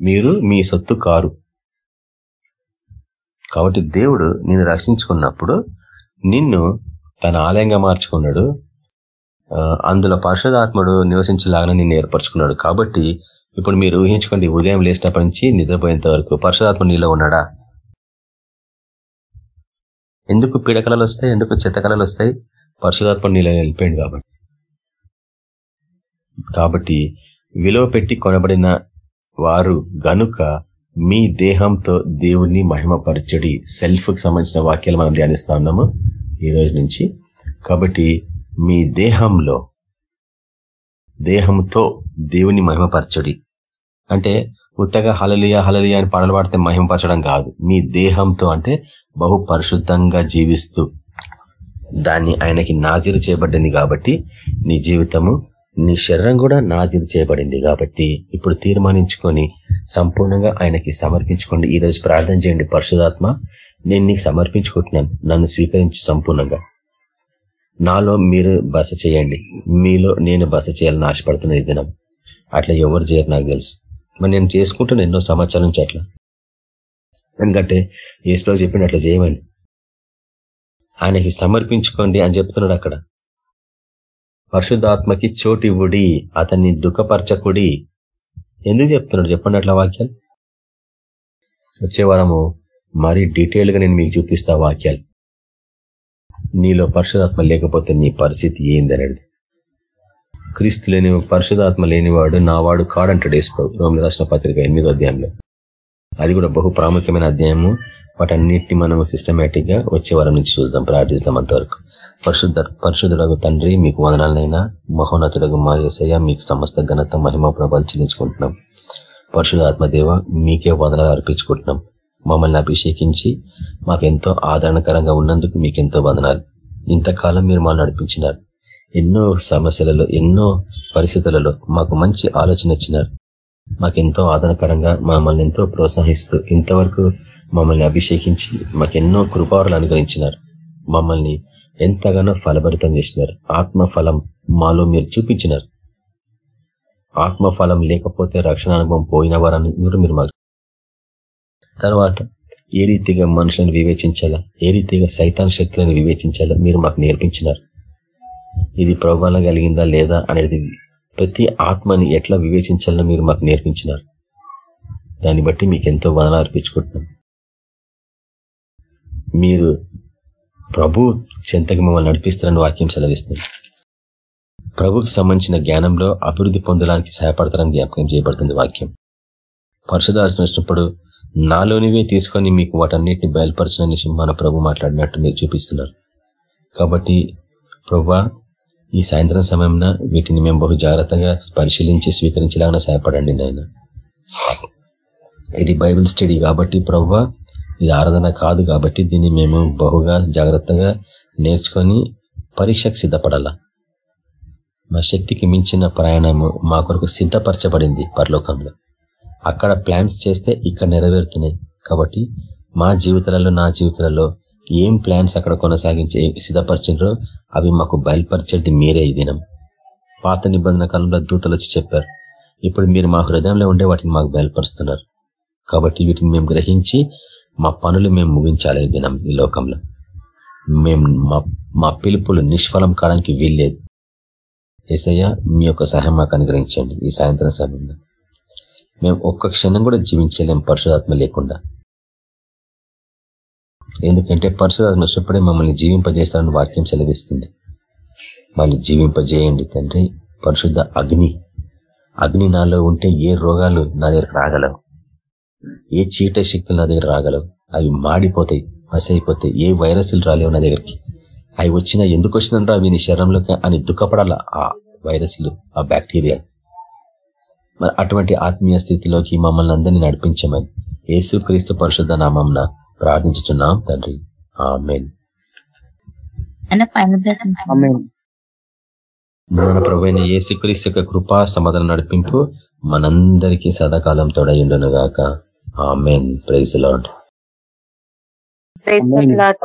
మీరు మీ సొత్తు కారు. కాబట్టి దేవుడు నిన్ను రక్షించుకున్నప్పుడు నిన్ను తన ఆలయంగా మార్చుకున్నాడు. అందులో పరిశుధాత్ముడు నివసించలాగానే నిన్ను ఏర్పరచుకున్నాడు. కాబట్టి ఇప్పుడు మీరు ఊహించుకోండి ఉదయం లేచినప్పటి నుంచి నిద్రపోయేంత వరకు పరిశుధాత్మ నీలో ఉన్నాడా? ఎందుకు పీడకలలు వస్తాయి? ఎందుకు చెత్తకలలు వస్తాయి? పరిశుధాత్మ నీలో వెళ్ళిపోయింది కాబట్టి. కాబట్టి విలువ పెట్టి కొనబడిన వారు గనుక మీ దేహంతో దేవుణ్ణి మహిమపరచడి సెల్ఫ్కి సంబంధించిన వాక్యాలు మనం ధ్యానిస్తా ఉన్నాము ఈ రోజు నుంచి. కాబట్టి మీ దేహంలో దేహంతో దేవుని మహిమపరచడి. అంటే ఉత్తగా హలలియ హలలియ అని పాటలు పాడితే మహిమపరచడం కాదు. మీ దేహంతో అంటే బహు పరిశుద్ధంగా జీవిస్తూ దాన్ని ఆయనకి నాజీరు చేయబడింది కాబట్టి నీ జీవితము నీ శరీరం కూడా నాజీరు చేయబడింది కాబట్టి ఇప్పుడు తీర్మానించుకొని సంపూర్ణంగా ఆయనకి సమర్పించుకోండి. ఈ రోజు ప్రార్థన చేయండి. పరిశుధాత్మ నేను నీకు సమర్పించుకుంటున్నాను. నన్ను స్వీకరించి సంపూర్ణంగా. నాలో మీరు బస చేయండి. మీలో నేను బస చేయాలని ఆశపడుతున్న ఈ దినం. అట్లా ఎవరు చేయరు నాకు తెలుసు. మరి నేను చేసుకుంటున్న ఎన్నో సంవత్సరాల నుంచి అట్లా. ఎందుకంటే ఏసులో చెప్పిండు అట్లా చేయమని. ఆయనకి సమర్పించుకోండి అని చెప్తున్నాడు అక్కడ. పరిశుద్ధాత్మకి చోటివ్వుడి అతన్ని దుఃఖపరచకుడి. ఎందుకు చెప్తున్నాడు? చెప్పండి అట్లా వాక్యాలు. వచ్చే వారము మరీ డీటెయిల్గా నేను మీకు చూపిస్తా వాక్యాలు. నీలో పరిశుధాత్మ లేకపోతే నీ పరిస్థితి ఏందనేది క్రీస్తు లేని పరిశుధాత్మ లేనివాడు నా వాడు కాడంటాడు వేసుకో రోమిల రాసిన పత్రిక ఎనిమిదో అధ్యాయంలో. అది కూడా బహు ప్రాముఖ్యమైన అధ్యాయము. వాటన్నిటిని మనం సిస్టమేటిక్గా వచ్చే వారం నుంచి చూద్దాం ప్రార్థిస్తాం అంతవరకు. పరిశుద్ధ పరిశుద్ధుడకు తండ్రి మీకు వదనాలనైనా మహోన్నతుడకు మా ఏసయ్య మీకు సమస్త ఘనత మహిమ ప్రభాలు చెల్లించుకుంటున్నాం. పరిశుధాత్మదేవ మీకే వదనాలు అర్పించుకుంటున్నాం. మమ్మల్ని అభిషేకించి మాకెంతో ఆదరణకరంగా ఉన్నందుకు మీకెంతో వదనాలు. ఇంతకాలం మీరు మా నడిపించినారు. ఎన్నో సమస్యలలో ఎన్నో పరిస్థితులలో మాకు మంచి ఆలోచన ఇచ్చినారు మాకెంతో ఆదరణకరంగా మమ్మల్ని ఎంతో ప్రోత్సహిస్తూ ఇంతవరకు మమ్మల్ని అభిషేకించి మాకెన్నో కృపారులు అనుగ్రహించినారు. మమ్మల్ని ఎంతగానో ఫలభరితం చేసినారు. ఆత్మ ఫలం మాలో మీరు చూపించినారు. ఆత్మ ఫలం లేకపోతే రక్షణ అనుభవం పోయిన వారని మీరు మీరు మాకు తర్వాత ఏ రీతిగా మనుషులను వివేచించాలా? ఏ రీతిగా సైతాన్ శక్తులను వివేచించాలా? మీరు మాకు నేర్పించినారు. ఇది ప్రభావం కలిగిందా లేదా అనేది ప్రతి ఆత్మని ఎట్లా వివేచించాలో మీరు మాకు నేర్పించినారు? దాన్ని బట్టి మీకు ఎంతో వదన అర్పించుకుంటున్నాం. మీరు ప్రభు చెంతకు మమ్మల్ని నడిపిస్తారని వాక్యం సెలవిస్తుంది. ప్రభుకి సంబంధించిన జ్ఞానంలో అభివృద్ధి పొందడానికి సహాయపడతారని జ్ఞాపకం చేయబడుతుంది వాక్యం. పరిశుధార్చన వచ్చినప్పుడు నాలోనివే తీసుకొని మీకు వాటన్నిటిని బయలుపరచని మన ప్రభు మాట్లాడినట్టు మీరు చూపిస్తున్నారు. కాబట్టి ప్రభా ఈ సాయంత్రం సమయంలో వీటిని మేము బహు జాగ్రత్తగా పరిశీలించి స్వీకరించేలాగా సహాయపడండి నాయన. ఇది బైబిల్ స్టడీ కాబట్టి ప్రవ్వ ఇది ఆరాధన కాదు కాబట్టి దీన్ని మేము బహుగా జాగ్రత్తగా నేర్చుకొని పరీక్షకు సిద్ధపడాల. మా శక్తికి మించిన ప్రయాణము మా కొరకు సిద్ధపరచబడింది పరలోకంలో. అక్కడ ప్లాన్స్ చేస్తే ఇక్కడ నెరవేరుతున్నాయి కాబట్టి మా జీవితాలలో నా జీవితాలలో ఏం ప్లాన్స్ అక్కడ కొనసాగించి సిద్ధపరిచినరో అవి మాకు బయలుపరిచేది మీరే ఈ దినం. పాత నిబంధన కాలంలో దూతలు వచ్చి చెప్పారు ఇప్పుడు మీరు మా హృదయంలో ఉండే వాటిని మాకు బయలుపరుస్తున్నారు. కాబట్టి వీటిని మేము గ్రహించి మా పనులు మేము ముగించాలి ఈ దినం ఈ లోకంలో. మేము మా పిలుపులు నిష్ఫలం కావడానికి వీల్లేదు. ఏసయ్య మీ యొక్క సహాయం మాకు అనుగ్రహించండి ఈ సాయంత్రం సమయంలో. మేము ఒక్క క్షణం కూడా జీవించలేం పరిశుధాత్మ లేకుండా. ఎందుకంటే పరిశుధాత్మ చెప్పడే మమ్మల్ని జీవింపజేస్తారని వాక్యం సెలవిస్తుంది. మళ్ళీ జీవింపజేయండి తండ్రి. పరిశుద్ధ అగ్ని. అగ్ని నాలో ఉంటే ఏ రోగాలు నా దగ్గర రాగలవు? ఏ చీట శక్తులు నా దగ్గర రాగలవు? అవి మాడిపోతాయి మసైపోతాయి. ఏ వైరస్లు రాలేవు నా దగ్గరికి? అవి వచ్చినా ఎందుకు వచ్చినంటే అవి నీ శరీరంలోకి అని దుఃఖపడాల ఆ వైరస్లు ఆ బ్యాక్టీరియా? మరి అటువంటి ఆత్మీయ స్థితిలోకి మమ్మల్ని అందరినీ నడిపించమని. యేసు క్రీస్తు పరిశుద్ధ నామంన ప్రార్థించుచున్నాం తండ్రి. ఆమెన్. మన ప్రభైన యేసుక్రీస్తు యొక్క కృపా సమాధానం నడిపింపు మనందరికీ సదాకాలం తోడయుండును గాక amen. Praise Lord praise Lord